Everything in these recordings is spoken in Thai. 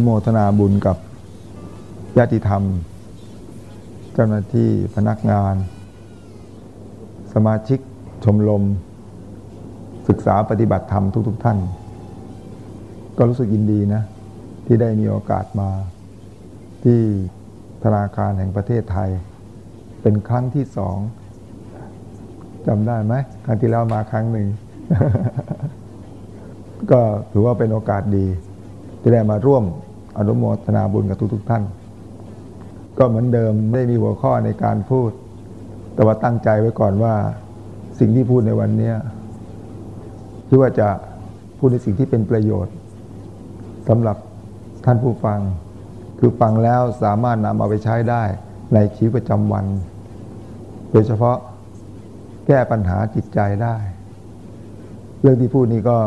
นุโมทนาบุญกับญาติธรรม เจ้าหน้าที่พนักงาน สมาชิกชมรมศึกษาปฏิบัติธรรมทุก ๆ ท่าน ก็รู้สึกยินดีนะ ที่ได้มีโอกาสมา ที่ธนาคารแห่งประเทศไทย เป็นครั้งที่สองจำได้ไหมครั้งที่แล้วมาครั้งหนึ่ง ก็ถือว่าเป็นโอกาสดีที่ได้มาร่วม อนุโมทนาบุญกับทุกๆทท่าน ก็เหมือนเดิมไม่ได้มีหัวข้อในการพูด แต่ว่าตั้งใจไว้ก่อนว่าสิ่งที่พูดในวันนี้คิดว่าจะพูดในสิ่งที่เป็นประโยชน์สำหรับท่านผู้ฟัง คือฟังแล้วสามารถนำเอาไปใช้ได้ในชีวิตประจำวัน โดยเฉพาะแก้ปัญหาจิตใจได้ เรื่องที่พูดนี้ก็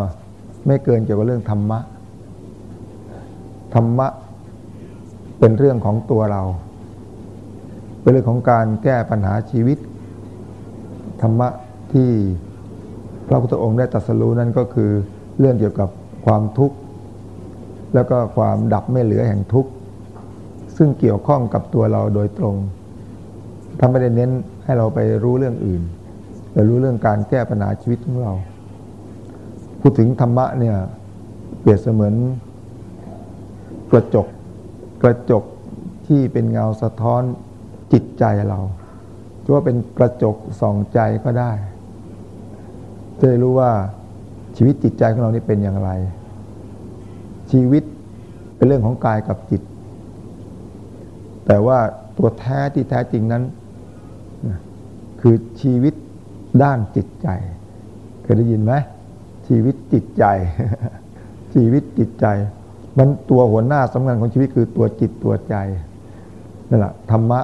ไม่เกินเกี่ยวกับเรื่องธรรมะ ธรรมะเป็นเรื่องของตัวเรา เป็นเรื่องของการแก้ปัญหาชีวิต ธรรมะที่พระพุทธองค์ได้ตรัสรู้นั่นก็คือเรื่องเกี่ยวกับความทุกข์ แล้วก็ความดับไม่เหลือแห่งทุกข์ ซึ่งเกี่ยวข้องกับตัวเราโดยตรงท่านไม่ได้เน้นให้เราไปรู้เรื่องอื่นแต่รู้เรื่องการแก้ปัญหาชีวิตของเรา พูดถึงธรรมะเนี่ยเปรียบเสมือน กระจกกระจกที่เป็นเงาสะท้อนจิตใจเราจะว่าเป็นกระจกส่องใจก็ได้จะได้รู้ว่าชีวิตจิตใจของเรานี่เป็นอย่างไร ชีวิตเป็นเรื่องของกายกับจิต แต่ว่าตัวแท้ที่แท้จริงนั้น คือชีวิตด้านจิตใจ เคยได้ยินไหมชีวิตจิตใจ ชีวิตจิตใจ มันตัวหัวหน้าสำคัญของชีวิตคือตัวจิตตัวใจนั่นแหละธรรมะ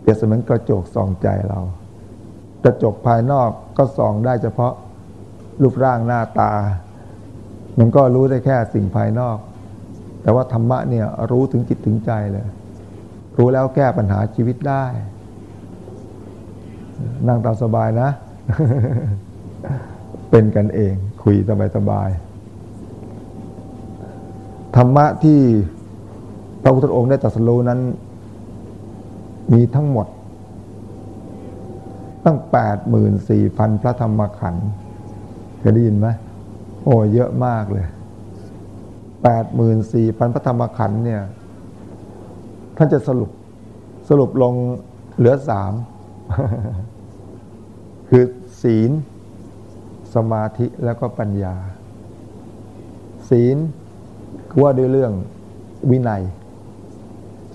เปรียบเสมือนกระจกส่องใจเรา กระจกภายนอกก็ส่องได้เฉพาะรูปร่างหน้าตา มันก็รู้ได้แค่สิ่งภายนอก แต่ว่าธรรมะเนี่ยรู้ถึงจิตถึงใจเลย รู้แล้วแก้ปัญหาชีวิตได้ นั่งตามสบายนะ เป็นกันเองคุยสบายสบาย ธรรมะที่พระพุทธองค์ได้ตรัสรู้นั้น มีทั้งหมด ตั้งแปดหมื่นสี่พันพระธรรมขันธ์เคยได้ยินไหมโอ้เยอะมากเลยแปดหมื่นสี่พันพระธรรมขันธ์เนี่ย ท่านจะสรุปสรุปลงเหลือสามคือศีล สมาธิแล้วก็ปัญญา ศีล ว่าด้วยเรื่องวินัย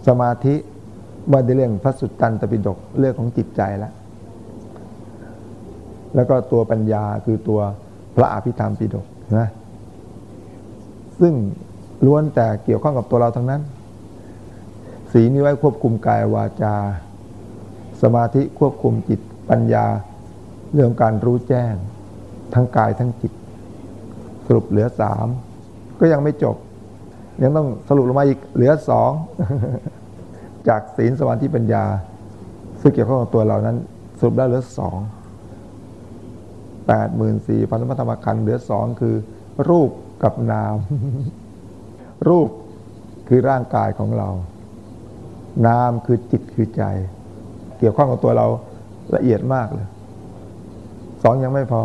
สมาธิว่าด้วยเรื่องพระสุตตันตปิฎกเรื่องของจิตใจแล้วแล้วก็ตัวปัญญาคือตัวพระอภิธรรมปิฎกนะซึ่งล้วนแต่เกี่ยวข้องกับตัวเราทั้งนั้น สีนี้ไว้ควบคุมกายวาจา สมาธิควบคุมจิตปัญญาเรื่องการรู้แจ้ง ทั้งกายทั้งจิต สรุปเหลือสามก็ยังไม่จบ ยังต้องสรุปลงมาอีกเหลือสองจากศีลสมาธิปัญญาซึ่งเกี่ยวข้องกับตัวเรานั้นสรุปได้เหลือสองแปดหมื่นสี่พันธธรรมคันเหลือสองคือ รูปกับนาม รูปคือร่างกายของเรา นามคือจิตคือใจ เกี่ยวข้องกับตัวเราละเอียดมากเลยสองยังไม่พอ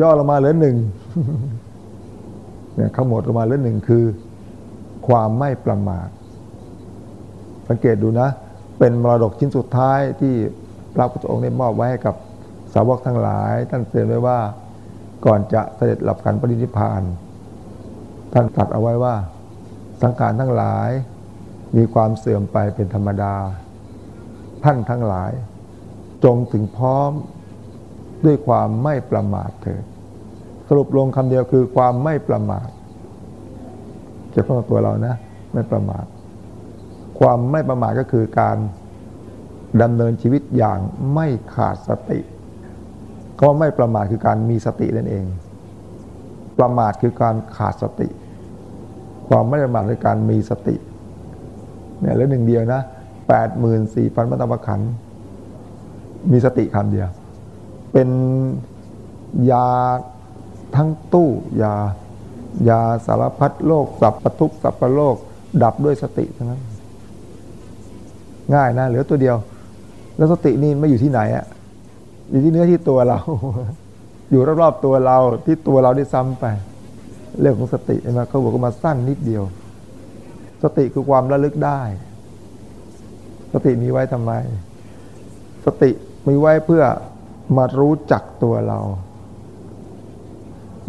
ย่อลงมาเหลือหนึ่งเนี่ยขมวดลงมาเหลือหนึ่งคือ ความไม่ประมาท สังเกตดูนะ เป็นมรดกชิ้นสุดท้ายที่พระพุทธองค์ได้มอบไว้ให้กับสาวกทั้งหลาย ท่านเตือนไว้ว่าก่อนจะเสด็จหลับขันปรินิพาน ท่านตรัสเอาไว้ว่า สังขารทั้งหลายมีความเสื่อมไปเป็นธรรมดา ท่านทั้งหลาย จงถึงพร้อมด้วยความไม่ประมาทเถิดสรุปลงคำเดียวคือความไม่ประมาท จะพ้องตัวเรานะ ไม่ประมาทความไม่ประมาทก็คือการดำเนินชีวิตอย่างไม่ขาดสติก็ไม่ประมาทคือการมีสตินั่นเอง ประมาทคือการขาดสติ ความไม่ประมาทคือการมีสติเนี่ยแล้วหนึ่งเดียวนะแปดหมื่นสี่พันมัตตะขัน มีสติคำเดียว เป็นยาทั้งตู้ยา ยาสารพัดโรคสัพพทุกสัพพโลกดับด้วยสติทั้งนั้น ง่ายนะเหลือตัวเดียว แล้วสตินี่ไม่อยู่ที่ไหนอะอยู่ที่เนื้อที่ตัวเรา อยู่รอบๆตัวเราที่ตัวเราได้ซ้ำไป เรื่องของสติใช่ไหมเขาบอกว่ามาสั้นนิดเดียว สติคือความระลึกได้ สติมีไว้ทำไม สติมีไว้เพื่อมารู้จักตัวเรา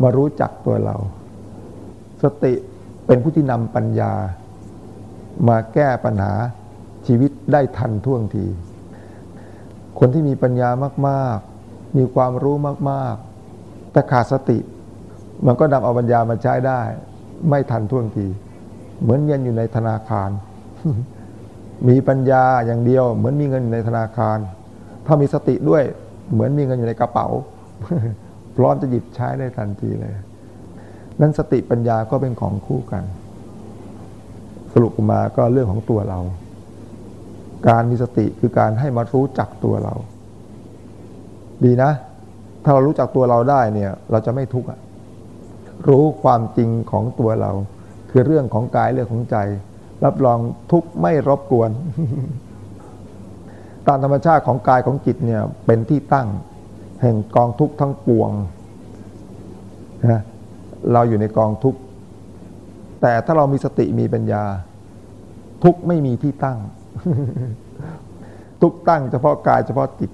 มารู้จักตัวเรา สติเป็นผู้ที่นำปัญญา มาแก้ปัญหาชีวิตได้ทันท่วงที คนที่มีปัญญามากๆ มีความรู้มากๆ แต่ขาดสติ มันก็นำเอาปัญญามาใช้ได้ ไม่ทันท่วงที เหมือนเงินอยู่ในธนาคาร มีปัญญาอย่างเดียว เหมือนมีเงินอยู่ในธนาคาร ถ้ามีสติด้วยเหมือนมีเงินอยู่ในกระเป๋า พร้อมจะหยิบใช้ได้ทันทีเลย นั้นสติปัญญาก็เป็นของคู่กัน สรุปมาก็เรื่องของตัวเรา การมีสติคือการให้มารู้จักตัวเรา ดีนะ ถ้าเรารู้จักตัวเราได้เนี่ย เราจะไม่ทุกข์รู้ความจริงของตัวเรา คือเรื่องของกายเรื่องของใจ รับรองทุกข์ไม่รบกวนตามธรรมชาติของกายของจิตเนี่ยเป็นที่ตั้ง แห่งกองทุกข์ทั้งปวงนะ เราอยู่ในกองทุกข์ แต่ถ้าเรามีสติมีปัญญา ทุกข์ไม่มีที่ตั้ง ทุกข์ตั้งเฉพาะกายเฉพาะจิต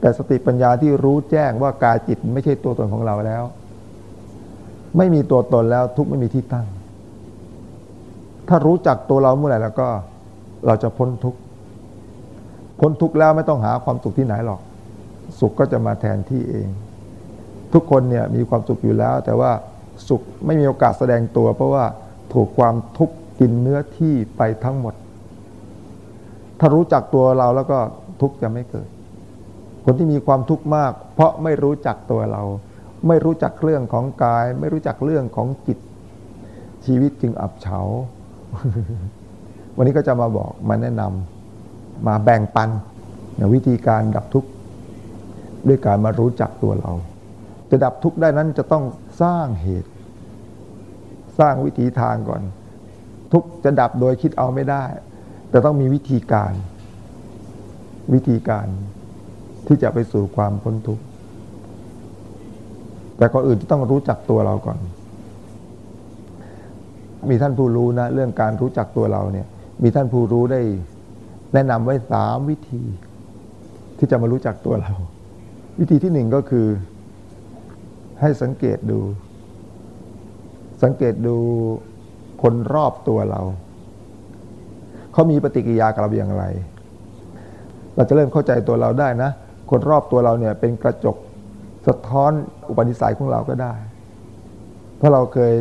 แต่สติปัญญาที่รู้แจ้งว่ากายจิตไม่ใช่ตัวตนของเราแล้ว ไม่มีตัวตนแล้วทุกข์ไม่มีที่ตั้ง ถ้ารู้จักตัวเราเมื่อไหร่แล้วก็ เราจะพ้นทุกข์พ้นทุกข์แล้วไม่ต้องหาความสุขที่ไหนหรอก สุขก็จะมาแทนที่เองทุกคนเนี่ยมีความสุขอยู่แล้ว แต่ว่า สุขไม่มีโอกาสแสดงตัว เพราะว่าถูกความทุกข์กินเนื้อที่ไปทั้งหมด ถ้ารู้จักตัวเราแล้วก็ทุกข์จะไม่เกิด คนที่มีความทุกข์มาก เพราะไม่รู้จักตัวเรา ไม่รู้จักเรื่องของกาย ไม่รู้จักเรื่องของจิต ชีวิตจึงอับเฉา วันนี้ก็จะมาบอกมาแนะนำมาแบ่งปันวิธีการดับทุกข์ด้วยการมารู้จักตัวเรา จะดับทุกข์ได้นั้นจะต้องสร้างเหตุ สร้างวิธีทางก่อน ทุกจะดับโดยคิดเอาไม่ได้ แต่ต้องมีวิธีการ วิธีการที่จะไปสู่ความพ้นทุกข์แต่ก่อนอื่นจะต้องรู้จักตัวเราก่อน มีท่านผู้รู้นะ เรื่องการรู้จักตัวเราเนี่ย มีท่านผู้รู้ได้ แนะนำไว้สามวิธี ที่จะมารู้จักตัวเรา วิธีที่หนึ่งก็คือ ให้สังเกตดู สังเกตดูคนรอบตัวเรา เขามีปฏิกิริยากับเราอย่างไร เราจะเริ่มเข้าใจตัวเราได้นะ คนรอบตัวเราเนี่ยเป็นกระจกสะท้อนอุปนิสัยของเราก็ได้ เพราะเราเคย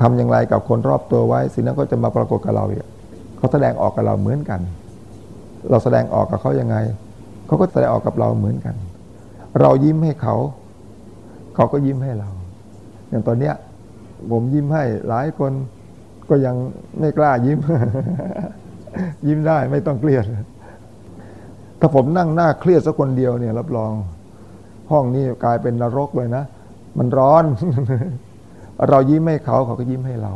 ทำอย่างไรกับคนรอบตัวไว้ สิ่งนั้นก็จะมาปรากฏกับเราเนี่ยเขาแสดงออกกับเราเหมือนกัน เราแสดงออกกับเขายังไง เขาก็แสดงออกกับเราเหมือนกัน เรายิ้มให้เขา เขาก็ยิ้มให้เรา อย่างตอนเนี้ยผมยิ้มให้หลายคนก็ยังไม่กล้ายิ้ม ยิ้มได้ไม่ต้องเครียด ถ้าผมนั่งหน้าเครียดสักคนเดียวเนี่ย รับรอง ห้องนี้กลายเป็นนรกเลยนะ มันร้อน เรายิ้มให้เขาเขาก็ยิ้มให้เรา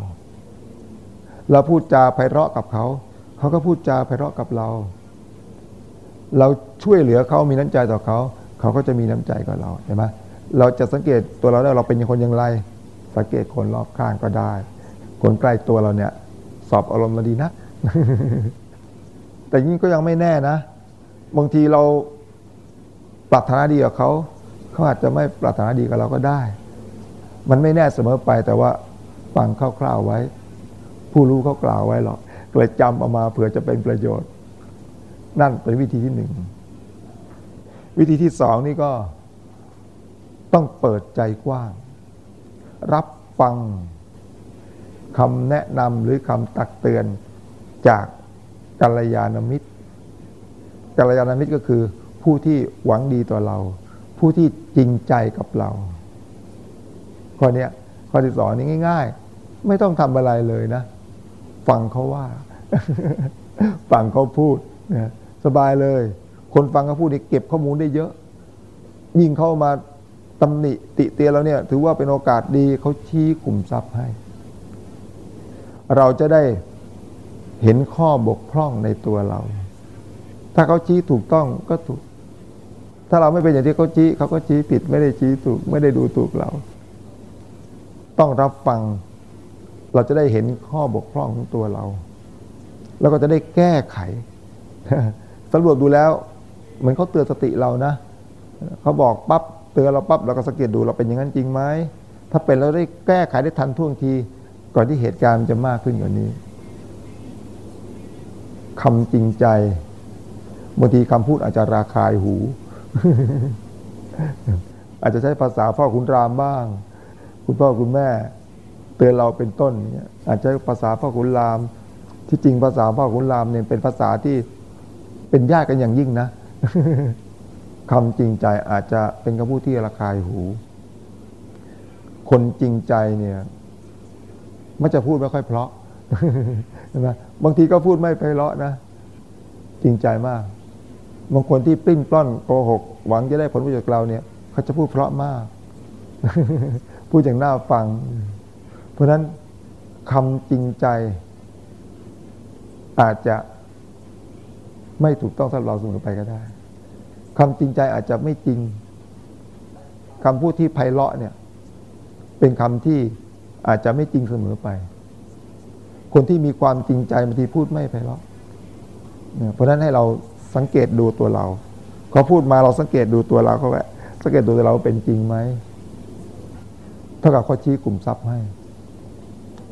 เราพูดจาไพเราะกับเขา เขาก็พูดจาไพเราะกับเรา เราช่วยเหลือเขามีน้ำใจต่อเขา เขาก็จะมีน้ำใจกับเราใช่ไหม เราจะสังเกตตัวเราได้เราเป็นคนอย่างไร สังเกตคนรอบข้างก็ได้ คนใกล้ตัวเราเนี่ย สอบอารมณ์มาดีนะ แต่ยิ่งก็ยังไม่แน่นะ บางทีเราปรารถนาดีกับเขา เขาอาจจะไม่ปรารถนาดีกับเราก็ได้ มันไม่แน่เสมอไปแต่ว่าฟังคร่าวๆไว้ ผู้รู้เขากล่าวไว้หรอกเลยจำเอามาเผื่อจะเป็นประโยชน์ นั่นเป็นวิธีที่หนึ่ง วิธีที่สองนี่ก็ ต้องเปิดใจกว้าง รับฟังคำแนะนำหรือคำตักเตือนจากกัลยาณมิตรกัลยาณมิตรก็คือผู้ที่หวังดีต่อเรา ผู้ที่จริงใจกับเราข้อนี้ข้อที่สองนี้ง่าย ๆ ไม่ต้องทำอะไรเลยนะ ฟังเขาว่า ฟังเขาพูดนะสบายเลย คนฟังเขาพูดเนี่ยเก็บข้อมูลได้เยอะ ยิ่งเข้ามา ตำหนิติเตียนเราเนี่ย ถือว่าเป็นโอกาสดีเขาชี้ขุมทรัพย์ให้ เราจะได้เห็นข้อบกพร่องในตัวเรา ถ้าเขาชี้ถูกต้องก็ถูก ถ้าเราไม่เป็นอย่างที่เขาชี้เขาก็ชี้ผิด ไม่ได้ชี้ถูก ไม่ได้ดูถูกเรา ต้องรับฟัง เราจะได้เห็นข้อบกพร่องของตัวเรา แล้วก็จะได้แก้ไขสำรวจดูแล้วเหมือนเขาเตือนสติเรานะเขาบอกปั๊บ ตือนเราปั๊บเราก็สังเกตดูเราเป็นอย่างนั้นจริงไหมถ้าเป็นเราได้แก้ไขได้ทันท่วงที ก่อนที่เหตุการณ์จะมากขึ้นกว่านี้คำจริงใจบางทีคำพูดอาจจะราคายหู อาจจะใช้ภาษาพ่อคุณรามบ้าง คุณพ่อคุณแม่ เตือนเราเป็นต้นเนี่ยอาจจะภาษาพ่อคุณราม ที่จริงภาษาพ่อคุณรามเนี่ยเป็นภาษาที่เป็นญาติกันอย่างยิ่งนะ คำจริงใจอาจจะเป็นคำพูดที่ระคายหู คนจริงใจเนี่ยมันจะพูดไม่ค่อยเพราะใช่ไหมบางทีก็พูดไม่ไพเราะนะ จริงใจมากบางคนที่ปลิ้นปล้อนโกหก หวังจะได้ผลประโยชน์เราเนี่ย เขาจะพูดเพราะมาก พูดอย่างน่าฟัง เพราะฉะนั้นคำจริงใจ อาจจะไม่ถูกต้องสำหรับเราเสมอไปก็ได้ คำจริงใจอาจจะไม่จริงคำพูดที่ไพเราะเนี่ย เป็นคำที่อาจจะไม่จริงเสมอไป คนที่มีความจริงใจบางทีพูดไม่ไพเราะเพราะนั้นให้เราสังเกตดูตัวเราเขาพูดมาเราสังเกตดูตัวเราเขาแหละสังเกตดูตัวเราเป็นจริงไหมเท่ากับเขาชี้กลุ่มทรัพย์ให้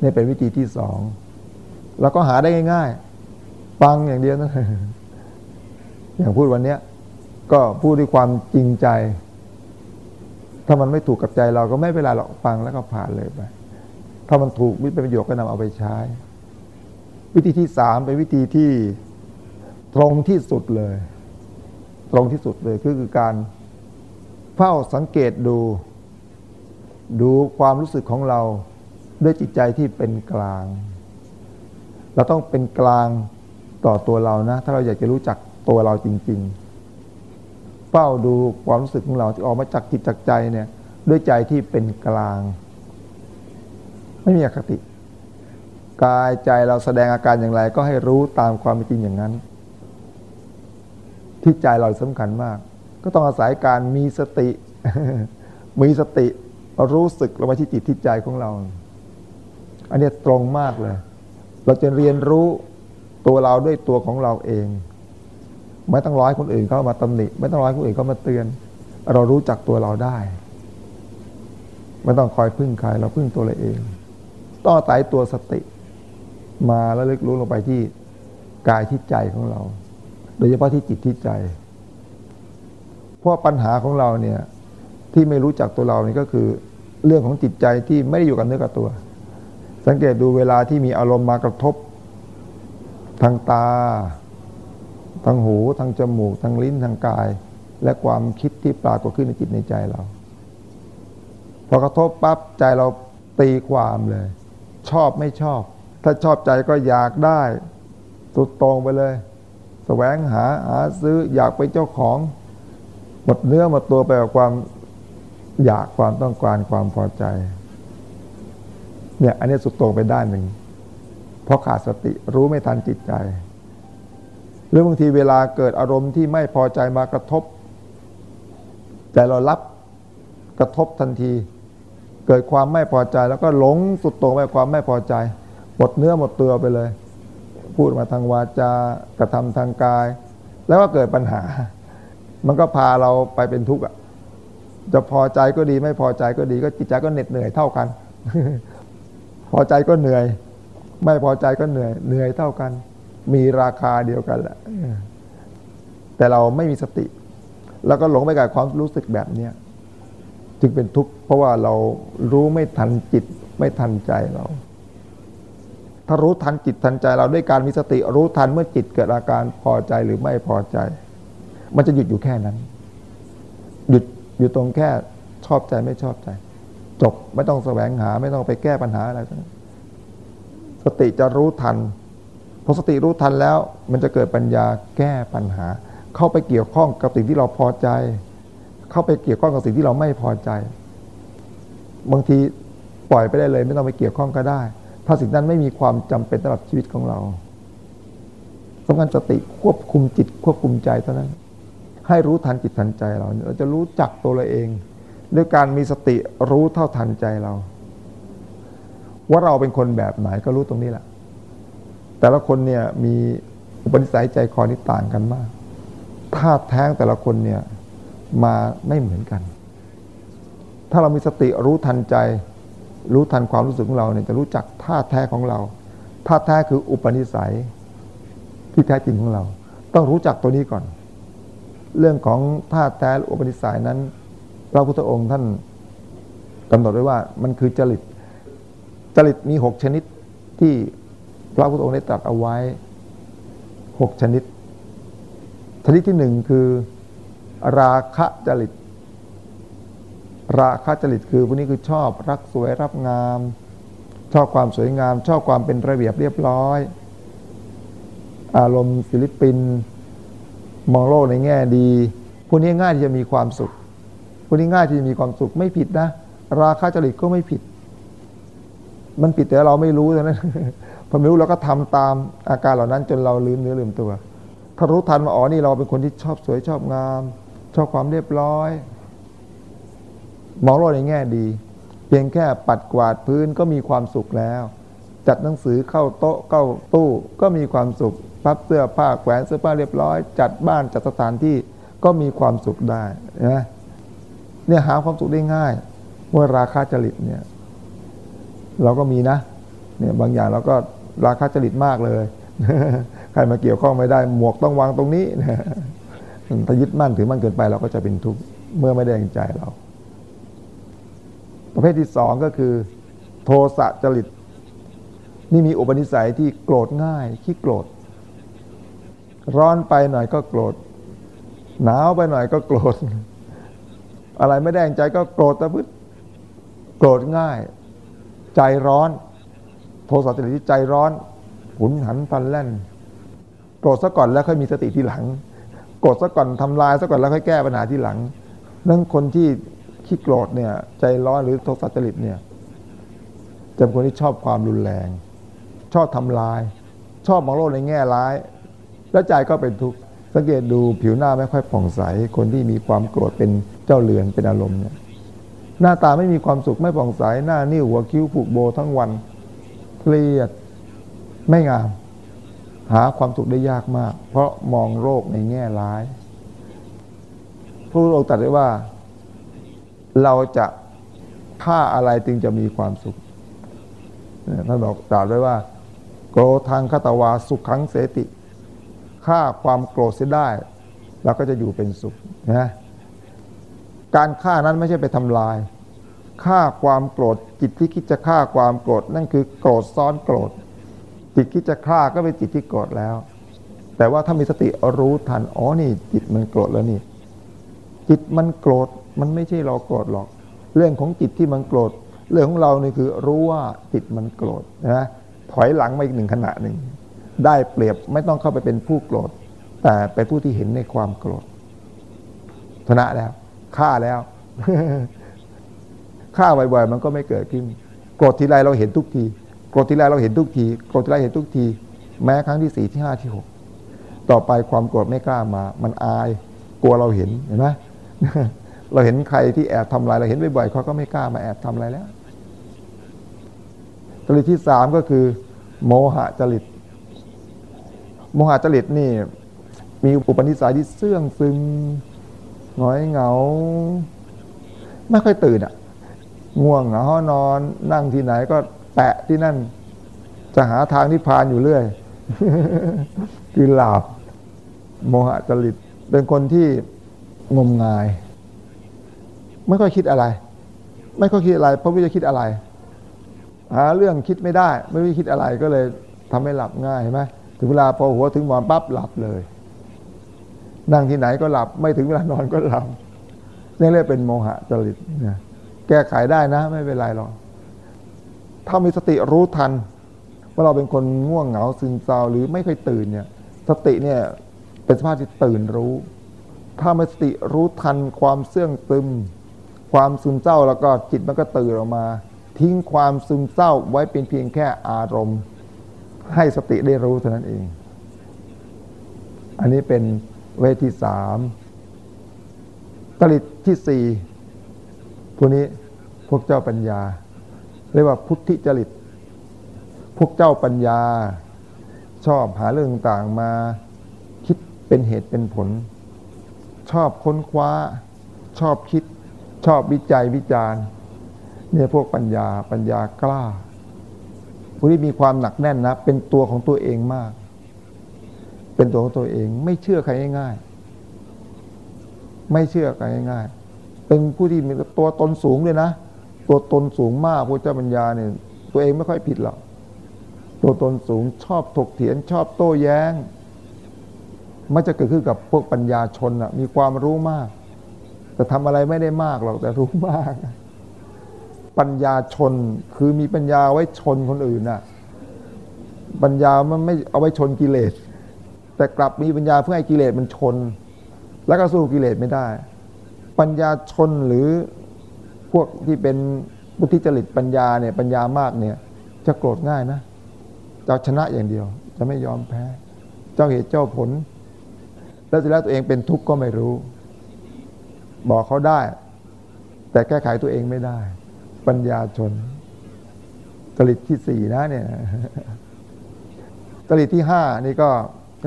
นี่เป็นวิธีที่สองเราก็หาได้ง่ายๆฟังอย่างเดียวนะอย่างพูดวันเนี้ย ก็พูดด้วยความจริงใจ ถ้ามันไม่ถูกกับใจเราก็ไม่เป็นไรหรอกฟังแล้วก็ผ่านเลยไป ถ้ามันถูกวิเป็นประโยชน์ก็นำเอาไปใช้ วิธีที่สามเป็นวิธีที่ตรงที่สุดเลย ตรงที่สุดเลยคือคือการเฝ้าสังเกตดู ดูความรู้สึกของเราด้วยจิตใจที่เป็นกลาง เราต้องเป็นกลางต่อตัวเรานะ ถ้าเราอยากจะรู้จักตัวเราจริง ๆ ฝ้าดูความรู้สึกของเราที่ออกมาจากจิตจากใจเนี่ยด้วยใจที่เป็นกลาง ไม่มีอคติ กายใจเราแสดงอาการอย่างไร ก็ให้รู้ตามความเป็นจริงอย่างนั้น ที่ใจเราสำคัญมาก ก็ต้องอาศัยการมีสติ มีสติรู้สึกลงมาที่จิตที่ใจของเรา อันนี้ตรงมากเลย เราจะเรียนรู้ตัวเราด้วยตัวของเราเอง ไม่ต้องร้อยคนอื่นเข้ามาตำหนิ ไม่ต้องร้อยคนอื่นเข้ามาเตือน เรารู้จักตัวเราได้ ไม่ต้องคอยพึ่งใครเราพึ่งตัวเราเอง ต้องไต่ตัวสติ มาแล้วลึกรู้ลงไปที่กายที่ใจของเรา โดยเฉพาะที่จิตที่ใจ เพราะปัญหาของเราเนี่ยที่ไม่รู้จักตัวเราเนี่ยก็คือ เรื่องของจิตใจที่ไม่ได้อยู่กับเนื้อกับตัว สังเกตดูเวลาที่มีอารมณ์มากระทบทางตา ทั้งหูทั้งจมูกทั้งลิ้นทั้งกาย และความคิดที่ปรากฏขึ้นในจิตในใจเรา พอกระทบปั๊บใจเราตีความเลย ชอบไม่ชอบ ถ้าชอบใจก็อยากได้สุดตรงไปเลยสแสวงหาหาซื้ออยากเป็นเจ้าของหมดเนื้อหมดตัวไปกับความอยากความต้องการความพอใจเนี่ยอันนี้สุดตรงไปด้านหนึ่งเพราะขาดสติรู้ไม่ทันจิตใจ หรือบางทีเวลาเกิดอารมณ์ที่ไม่พอใจมากระทบ แต่เรารับกระทบทันที เกิดความไม่พอใจแล้วก็หลงสุดโต่งไปความไม่พอใจ หมดเนื้อหมดตัวไปเลย พูดมาทางวาจากระทำทางกาย แล้วก็เกิดปัญหา มันก็พาเราไปเป็นทุกข์อะจะพอใจก็ดีไม่พอใจก็ดีก็จิตใจก็เหน็ดเหนื่อยเท่ากัน พอใจก็เหนื่อย ไม่พอใจก็เหนื่อยเหนื่อยเท่ากัน มีราคาเดียวกันแหละแต่เราไม่มีสติ แล้วก็หลงไปกับความรู้สึกแบบเนี้ยจึงเป็นทุกข์เพราะว่าเรารู้ไม่ทันจิตไม่ทันใจเรา ถ้ารู้ทันจิตทันใจเราด้วยการมีสติ รู้ทันเมื่อจิตเกิดอาการพอใจหรือไม่พอใจ มันจะหยุดอยู่แค่นั้น หยุดอยู่ตรงแค่ชอบใจไม่ชอบใจ จบไม่ต้องแสวงหา ไม่ต้องไปแก้ปัญหาอะไรทั้งสติจะรู้ทัน พอสติรู้ทันแล้ว มันจะเกิดปัญญาแก้ปัญหา เข้าไปเกี่ยวข้องกับสิ่งที่เราพอใจ เข้าไปเกี่ยวข้องกับสิ่งที่เราไม่พอใจ บางทีปล่อยไปได้เลย ไม่ต้องไปเกี่ยวข้องก็ได้ ถ้าสิ่งนั้นไม่มีความจำเป็นสำหรับชีวิตของเราสำคัญสติควบคุมจิตควบคุมใจเท่านั้น ให้รู้ทันจิตทันใจเราเราจะรู้จักตัวเราเอง ด้วยการมีสติรู้เท่าทันใจเรา ว่าเราเป็นคนแบบไหนก็รู้ตรงนี้แหละ แต่ละคนเนี่ยมีอุปนิสัยใจคอที่ต่างกันมากธาตุแท้งแต่ละคนเนี่ยมาไม่เหมือนกัน ถ้าเรามีสติรู้ทันใจ รู้ทันความรู้สึกของเราเนี่ยจะรู้จักธาตุแท้ของเราธาตุแท้คืออุปนิสัยที่แท้จริงของเรา ต้องรู้จักตัวนี้ก่อน เรื่องของธาตุแท้อุปนิสัยนั้นพระพุทธองค์ท่านกำหนดไว้ว่ามันคือจริตจริตมีหกชนิดที่ พระพุทธองค์ได้ตรัสเอาไว้หกชนิด ชนิดที่หนึ่งคือ ราคะจริต ราคะจริตคือพวกนี้คือชอบรักสวยรับงาม ชอบความสวยงาม ชอบความเป็นระเบียบเรียบร้อย อารมณ์ศิลปิน มองโลกในแง่ดีพวกนี้ง่ายที่จะมีความสุขพวกนี้ง่ายที่จะมีความสุขไม่ผิดนะ ราคะจริตก็ไม่ผิด มันผิดแต่เราไม่รู้เท่านั้น พอไม่รู้เราก็ทำตามอาการเหล่านั้นจนเราลืมเนื้อลืมตัว ถ้ารู้ทันว่าอ๋อนี่เราเป็นคนที่ชอบสวยชอบงาม ชอบความเรียบร้อยมองโลกในแง่ดี เพียงแค่ปัดกวาดพื้นก็มีความสุขแล้ว จัดหนังสือเข้าโต๊ะเข้าตู้ก็มีความสุขพับเสื้อผ้าแขวนเสื้อผ้าเรียบร้อย จัดบ้านจัดสถานที่ก็มีความสุขได้นะเนี่ยหาความสุขได้ง่าย เมื่อราคาจริตเนี่ย เราก็มีนะ เนี่ยบางอย่างเราก็ราคาจริตมากเลย ใครมาเกี่ยวข้องไม่ได้ หมวกต้องวางตรงนี้ถ้ายึดมั่นถือมั่นเกินไปเราก็จะเป็นทุกข์เมื่อไม่ได้ใจเรา ประเภทที่สองก็คือ โทสะจริต นี่มีอุปนิสัยที่โกรธง่ายขี้โกรธ ร้อนไปหน่อยก็โกรธ หนาวไปหน่อยก็โกรธ อะไรไม่ได้ใจก็โกรธตะพึดโกรธง่าย ใจร้อน โทสะจริตที่ใจร้อนหุนหันฟันแล่น โกรธซะก่อนแล้วค่อยมีสติที่หลัง โกรธซะก่อนทำลายซะก่อนแล้วค่อยแก้ปัญหาที่หลังเนั่นคนที่ขี้โกรธเนี่ย ใจร้อนหรือโทสะจริตเนี่ยจะเป็นคนที่ชอบความรุนแรง ชอบทำลาย ชอบมองโลกในแง่ร้าย แล้วใจก็เป็นทุกข์สังเกตดูผิวหน้าไม่ค่อยผ่องใส คนที่มีความโกรธเป็นเจ้าเรือนเป็นอารมณ์เนี่ยหน้าตาไม่มีความสุขไม่ผ่องใสหน้านิ่วหัวคิ้วผูกโบทั้งวัน เครียดไม่งาม หาความสุขได้ยากมาก เพราะมองโรคในแง่ร้าย พระองค์ตรัสไว้ว่า เราจะฆ่าอะไรจึงจะมีความสุขท่านบอกตรัสไว้ว่าโกรทางคตวาสุขขังเสติฆ่าความโกรธเสียได้เราก็จะอยู่เป็นสุขนะการฆ่านั้นไม่ใช่ไปทำลาย ฆ่าความโกรธจิตที่คิดจะฆ่าความโกรธนั่นคือโกรธซ้อนโกรธจิตคิดจะฆ่าก็เป็นจิตที่โกรธแล้ว แต่ว่าถ้ามีสติรู้ทันอ๋อนี่ จิตมันโกรธแล้วนี่ จิตมันโกรธมันไม่ใช่เราโกรธหรอก เรื่องของจิตที่มันโกรธเรื่องของเรานี่คือรู้ว่าจิตมันโกรธนะถอยหลังมาอีกหนึ่งขณะหนึ่ง ได้เปรียบไม่ต้องเข้าไปเป็นผู้โกรธ แต่เป็นผู้ที่เห็นในความโกรธชนะแล้วฆ่าแล้ว ฆ่าบ่อยๆมันก็ไม่เกิดขึ้นโกรธทีไรเราเห็นทุกทีโกรธทีไรเราเห็นทุกทีโกรธทีไรเห็นทุกที แม้ครั้งที่สี่ที่ห้าที่หกต่อไปความโกรธไม่กล้ามา มันอาย กลัวเราเห็นเห็นไหมเราเห็นใครที่แอบทำลายเราเห็นบ่อยๆเขาก็ไม่กล้ามาแอบทำอะไรแล้วจริตที่สามก็คือ โมหะจริต โมหะจริตนี่ มีอุปนิสัยที่เสื่องซึมหงอยเหงา ไม่ค่อยตื่นอะ ง่วงเหงานอน นั่งที่ไหนก็แปะที่นั่น จะหาทางนิพพานอยู่เรื่อย คือหลับโมหะจริต เป็นคนที่งมงาย ไม่ค่อยคิดอะไร ไม่ค่อยคิดอะไร เพราะไม่จะคิดอะไร หาเรื่องคิดไม่ได้ ไม่รู้คิดอะไรก็เลยทำให้หลับง่ายใช่ไหมถึงเวลาพอหัวถึงหมอนปั๊บหลับเลย นั่งที่ไหนก็หลับ ไม่ถึงเวลานอนก็หลับนี่เรียกเป็นโมหะจริตนะ แก้ไขได้นะ ไม่เป็นไรหรอก ถ้ามีสติรู้ทัน ว่าเราเป็นคนง่วงเหงาซึมเศร้าหรือไม่เคยตื่นเนี่ย สติเนี่ยเป็นสภาพที่ตื่นรู้ ถ้าไม่สติรู้ทันความเสื่องซึม ความซึมเศร้าแล้วก็จิตมันก็ตื่นออกมา ทิ้งความซึมเศร้าไว้เป็นเพียงแค่อารมณ์ ให้สติได้รู้เท่านั้นเอง อันนี้เป็นเวทีสามตลิตที่สี่ พวกนี้พวกเจ้าปัญญา เรียกว่าพุทธิจริต พวกเจ้าปัญญาชอบหาเรื่องต่างมาคิดเป็นเหตุเป็นผล ชอบค้นคว้า ชอบคิด ชอบวิจัยวิจารณ์เนี่ยพวกปัญญาปัญญากล้าพวกนี้มีความหนักแน่นนะ เป็นตัวของตัวเองมาก เป็นตัวของตัวเอง ไม่เชื่อใครง่ายๆไม่เชื่อใครง่าย เป็นผู้ที่มีตัวตนสูงเลยนะ ตัวตนสูงมากพระเจ้าปัญญาเนี่ยตัวเองไม่ค่อยผิดหรอกตัวตนสูงชอบถกเถียงชอบโต้แย้ง มันจะเกิดขึ้นกับพวกปัญญาชนอะมีความรู้มาก แต่ทำอะไรไม่ได้มากหรอกแต่รู้มาก ปัญญาชนคือมีปัญญาไว้ชนคนอื่นน่ะปัญญามันไม่เอาไว้ชนกิเลส แต่กลับมีปัญญาเพื่อให้กิเลสมันชน แล้วก็สู้กิเลสไม่ได้ ปัญญาชนหรือพวกที่เป็นบุติจริตปัญญาเนี่ยปัญญามากเนี่ยจะโกรธง่ายนะจะชนะอย่างเดียว จะไม่ยอมแพ้ เจ้าเหตุเจ้าผล แล้วสร็จแล้วตัวเองเป็นทุกข์ก็ไม่รู้ บอกเขาได้ แต่แก้ไขตัวเองไม่ได้ ปัญญาชนจริตที่สี่นะเนี่ยจริตที่ห้านี่ก็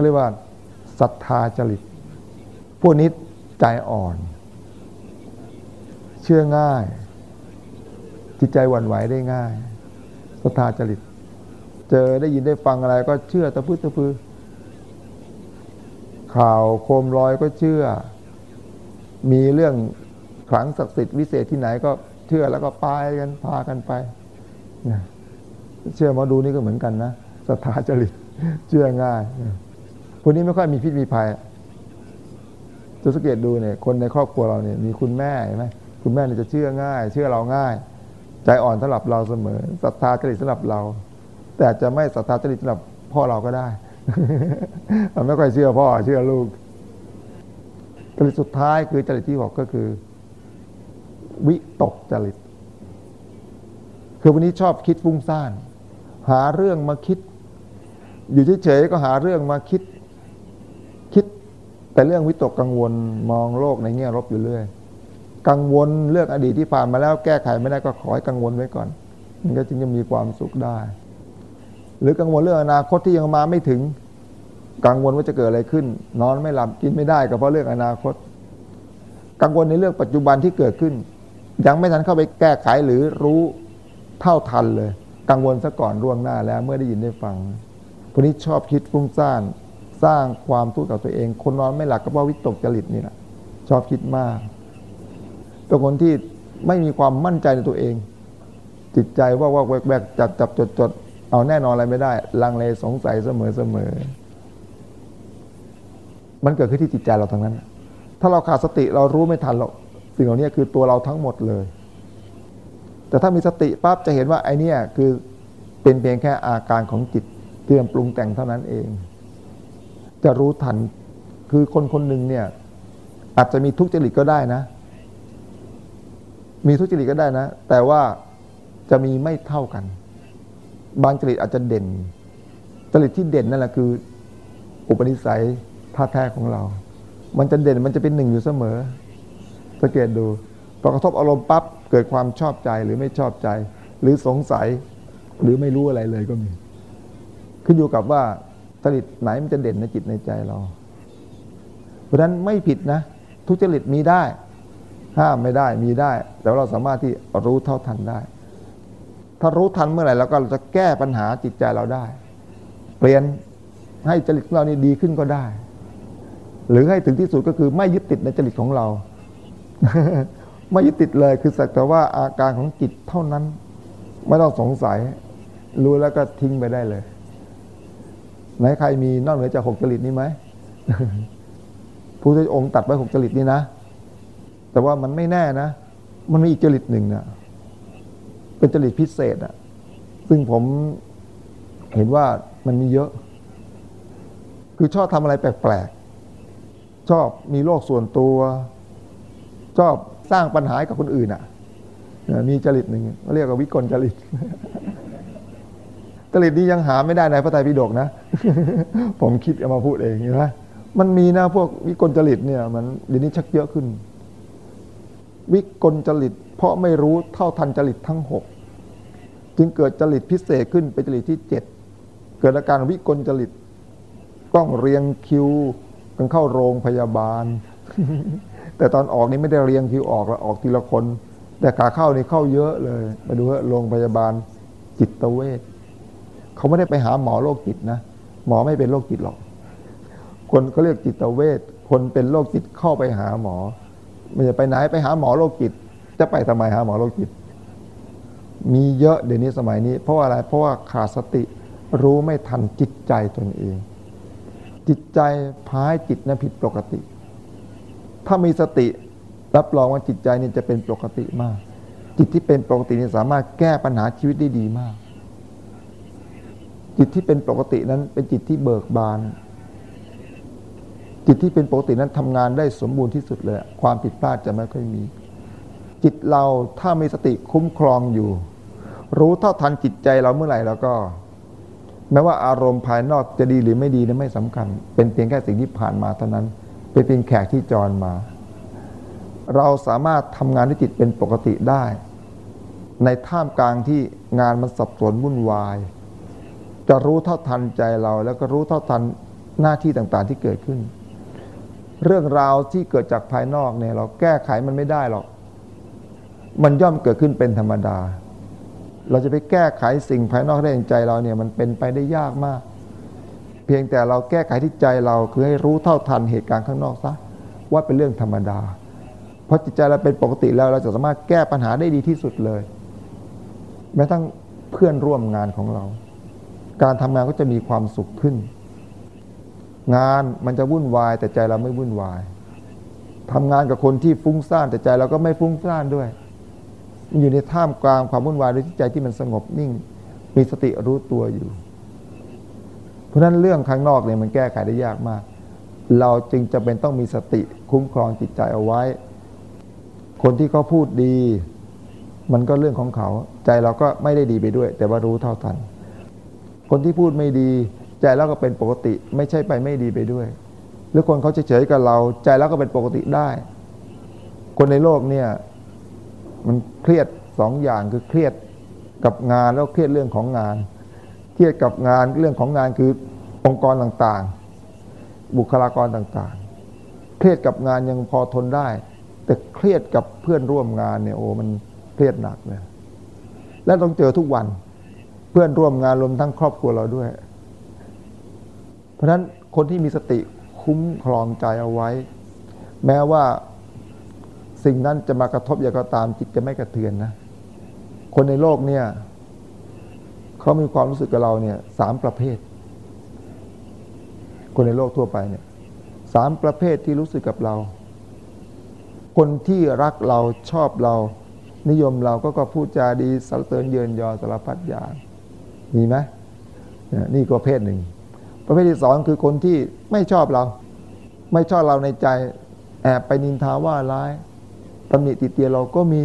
เรียกว่าศรัทธาจริตพวกนี้ใจอ่อน ชื่อง่าย จิตใจหวั่นไหวได้ง่ายศรัทธาจริต เจอได้ยินได้ฟังอะไรก็เชื่อตะพื้ตะพือข่าวโคมลอยก็เชื่อ มีเรื่องขลังศักดิ์สิทธิ์วิเศษที่ไหนก็เชื่อแล้วก็ไปกันพากันไปเชื่อมาดูนี่ก็เหมือนกันนะศรัทธาจริตเชื่อง่ายพวกนี้ไม่ค่อยมีพิษมีภัยจะสังเกตดูเนี่ยคนในครอบครัวเราเนี่ยมีคุณแม่ใช่ไหม คุณแม่เนี่ยจะเชื่อง่าย เชื่อเราง่าย ใจอ่อนสำหรับเราเสมอศรัทธาจริตสำหรับเรา แต่จะไม่ศรัทธาจริตสำหรับพ่อเราก็ได้เราไม่ค่อยเชื่อพ่อเชื่อลูกจริตสุดท้ายคือจริตที่บอกก็คือ วิตกจริต คือวันนี้ชอบคิดฟุ้งซ่าน หาเรื่องมาคิด อยู่เฉยๆก็หาเรื่องมาคิด คิดแต่เรื่องวิตกกังวลมองโลกในแง่ลบอยู่เรื่อย กังวลเรื่องอดีตที่ผ่านมาแล้วแก้ไขไม่ได้ก็ขอให้กังวลไว้ก่อน มันก็จึงจะมีความสุขได้ หรือกังวลเรื่องอนาคตที่ยังมาไม่ถึง กังวลว่าจะเกิดอะไรขึ้น นอนไม่หลับกินไม่ได้ก็เพราะเรื่องอนาคต กังวลในเรื่องปัจจุบันที่เกิดขึ้น ยังไม่ทันเข้าไปแก้ไขหรือรู้เท่าทันเลย กังวลซะก่อนร่วงหน้าแล้วเมื่อได้ยินได้ฟังคนนี้ชอบคิดฟุ้งซ่านสร้างความทุกข์กับตัวเอง คนนอนไม่หลับก็เพราะวิตกจริตนี่แหละชอบคิดมาก เป็นคนที่ไม่มีความมั่นใจในตัวเอง จิตใจว่าว่าแวกแวกจับจับจดจดเอาแน่นอนอะไรไม่ได้ ลังเลสงสัยเสมอเสมอ มันเกิดขึ้นที่จิตใจเราทั้งนั้น ถ้าเราขาดสติเรารู้ไม่ทันหรอกสิ่งเหล่านี้คือตัวเราทั้งหมดเลย แต่ถ้ามีสติปั๊บจะเห็นว่าไอเนี้ยคือเป็นเพียงแค่อาการของจิตที่มันปรุงแต่งเท่านั้นเอง จะรู้ทันคือคนคนหนึ่งเนี่ยอาจจะมีทุกข์จริตก็ได้นะ มีทุจริตก็ได้นะ แต่ว่าจะมีไม่เท่ากัน บางจริตอาจจะเด่น จริตที่เด่นนั่นแหละคือ อุปนิสัยท่าแท้ของเรา มันจะเด่นมันจะเป็นหนึ่งอยู่เสมอสังเกตดูพอกระทบอารมณ์ปั๊บเกิดความชอบใจหรือไม่ชอบใจ หรือสงสัยหรือไม่รู้อะไรเลยก็มี ขึ้นอยู่กับว่าจริตไหนมันจะเด่นในจิตในใจเรา เพราะฉะนั้นไม่ผิดนะ ทุจริตมีได้ ห้ามไม่ได้มีได้ แต่ว่าเราสามารถที่รู้เท่าทันได้ ถ้ารู้ทันเมื่อไหร่เราก็จะแก้ปัญหาจิตใจเราได้ เปลี่ยนให้จริตของเรานี่ดีขึ้นก็ได้ หรือให้ถึงที่สุดก็คือไม่ยึดติดในจริตของเรา ไม่ยึดติดเลยคือสักแต่ว่าอาการของจิตเท่านั้น ไม่ต้องสงสัย รู้แล้วก็ทิ้งไปได้เลยไหนใครมีนอกเหนือจากหกจริตนี้ไหมผู้ที่องค์ตัดไว้หกจริตนี้นะ แต่ว่ามันไม่แน่นะ มันมีอีกจริตหนึ่งนะเป็นจริตพิเศษอะซึ่งผมเห็นว่ามันมีเยอะ คือชอบทำอะไรแปลกๆ ชอบมีโลกส่วนตัว ชอบสร้างปัญหากับคนอื่นอะมีจริตหนึ่งเรียกว่าวิกลจริตจริตนี้ยังหาไม่ได้ในพระไตรปิฎกนะ ผมคิดเอามาพูดเองนะมันมีนะพวกวิกลจริตเนี่ย มันเดี๋ยวนี้ชักเยอะขึ้น วิกลจริต เพราะไม่รู้เท่าทันจริตทั้งหกจึงเกิดจริตพิเศษขึ้นเป็นจริตที่เจ็ดเกิดอาการวิกลจริต ต้องเรียงคิวกันเข้าโรงพยาบาล แต่ตอนออกนี่ไม่ได้เรียงคิวออกล้วออกทีละคน แต่ขาเข้านี่เข้าเยอะเลยมาดูว่าโรงพยาบาลจิตเวชเขาไม่ได้ไปหาหมอโรคจิตนะหมอไม่เป็นโรคจิตหรอก คนเขาเรียกจิตเวชคนเป็นโรคจิตเข้าไปหาหมอ ไม่จะไปไหนไปหาหมอโรคจิต จะไปทำไมหาหมอโรคจิต มีเยอะเดี๋ยวนี้สมัยนี้ เพราะอะไรเพราะว่าขาดสติรู้ไม่ทันจิตใจตนเอง จิตใจพายจิตนั้นผิดปกติ ถ้ามีสติรับรองว่าจิตใจนี่จะเป็นปกติมาก จิตที่เป็นปกตินี่สามารถแก้ปัญหาชีวิตได้ดีมาก จิตที่เป็นปกตินั้นเป็นจิตที่เบิกบาน จิตที่เป็นปกตินั้นทำงานได้สมบูรณ์ที่สุดเลย ความผิดพลาดจะไม่ค่อยมี จิตเราถ้ามีสติคุ้มครองอยู่ รู้เท่าทันจิตใจเราเมื่อไหร่แล้วก็ แม้ว่าอารมณ์ภายนอกจะดีหรือไม่ดีนั้นไม่สำคัญ เป็นเพียงแค่สิ่งที่ผ่านมาเท่านั้น เป็นเพียงแขกที่จรมา เราสามารถทำงานด้วยจิตเป็นปกติได้ ในท่ามกลางที่งานมันสับสนวุ่นวาย จะรู้เท่าทันใจเราแล้วก็รู้เท่าทันหน้าที่ต่างๆที่เกิดขึ้น เรื่องราวที่เกิดจากภายนอกเนี่ย เราแก้ไขมันไม่ได้หรอก มันย่อมเกิดขึ้นเป็นธรรมดา เราจะไปแก้ไขสิ่งภายนอกได้ในใจเราเนี่ยมันเป็นไปได้ยากมาก เพียงแต่เราแก้ไขที่ใจเราคือให้รู้เท่าทันเหตุการณ์ข้างนอกซะว่าเป็นเรื่องธรรมดา เพราะจิตใจเราเป็นปกติแล้วเราจะสามารถแก้ปัญหาได้ดีที่สุดเลย แม้ทั้งเพื่อนร่วมงานของเรา การทำงานก็จะมีความสุขขึ้น งานมันจะวุ่นวาย แต่ใจเราไม่วุ่นวายทำงานกับคนที่ฟุ้งซ่านแต่ใจเราก็ไม่ฟุ้งซ่านด้วย มันอยู่ในท่ามกลางความวุ่นวายด้วยใจที่มันสงบนิ่ง มีสติรู้ตัวอยู่ เพราะฉะนั้นเรื่องข้างนอกเนี่ยมันแก้ไขได้ยากมาก เราจึงจะเป็นต้องมีสติคุ้มครองจิตใจเอาไว้ คนที่เขาพูดดี มันก็เรื่องของเขา ใจเราก็ไม่ได้ดีไปด้วย แต่ว่ารู้เท่าทัน คนที่พูดไม่ดี ใจเราก็เป็นปกติไม่ใช่ไปไม่ดีไปด้วย หรือคนเขาเฉยๆกับเรา ใจเราก็เป็นปกติได้ คนในโลกเนี่ย มันเครียดสองอย่างคือเครียดกับงานแล้วเครียดเรื่องของงาน เครียดกับงานเรื่องของงานคือองค์กรต่างๆ บุคลากรต่างๆ เครียดกับงานยังพอทนได้ แต่เครียดกับเพื่อนร่วมงานเนี่ยโอ้มันเครียดหนักเลยและต้องเจอทุกวันเพื่อนร่วมงานรวมทั้งครอบครัวเราด้วย เพราะฉะนั้นคนที่มีสติคุ้มครองใจเอาไว้ แม้ว่าสิ่งนั้นจะมากระทบอย่างก็ตามจิตจะไม่กระเทือนนะ คนในโลกเนี่ยเขามีความรู้สึกกับเราเนี่ยสามประเภท คนในโลกทั่วไปเนี่ยสามประเภทที่รู้สึกกับเรา คนที่รักเราชอบเรา นิยมเราก็ก็พูดจาดีสรรเสริญเยินยอสารพัดอย่างมีไหมนี่ก็เภทหนึ่ง ประเภทที่สองคือคนที่ไม่ชอบเรา ไม่ชอบเราในใจ แอบไปนินทาว่าร้ายตำหนิติเตียเราก็มี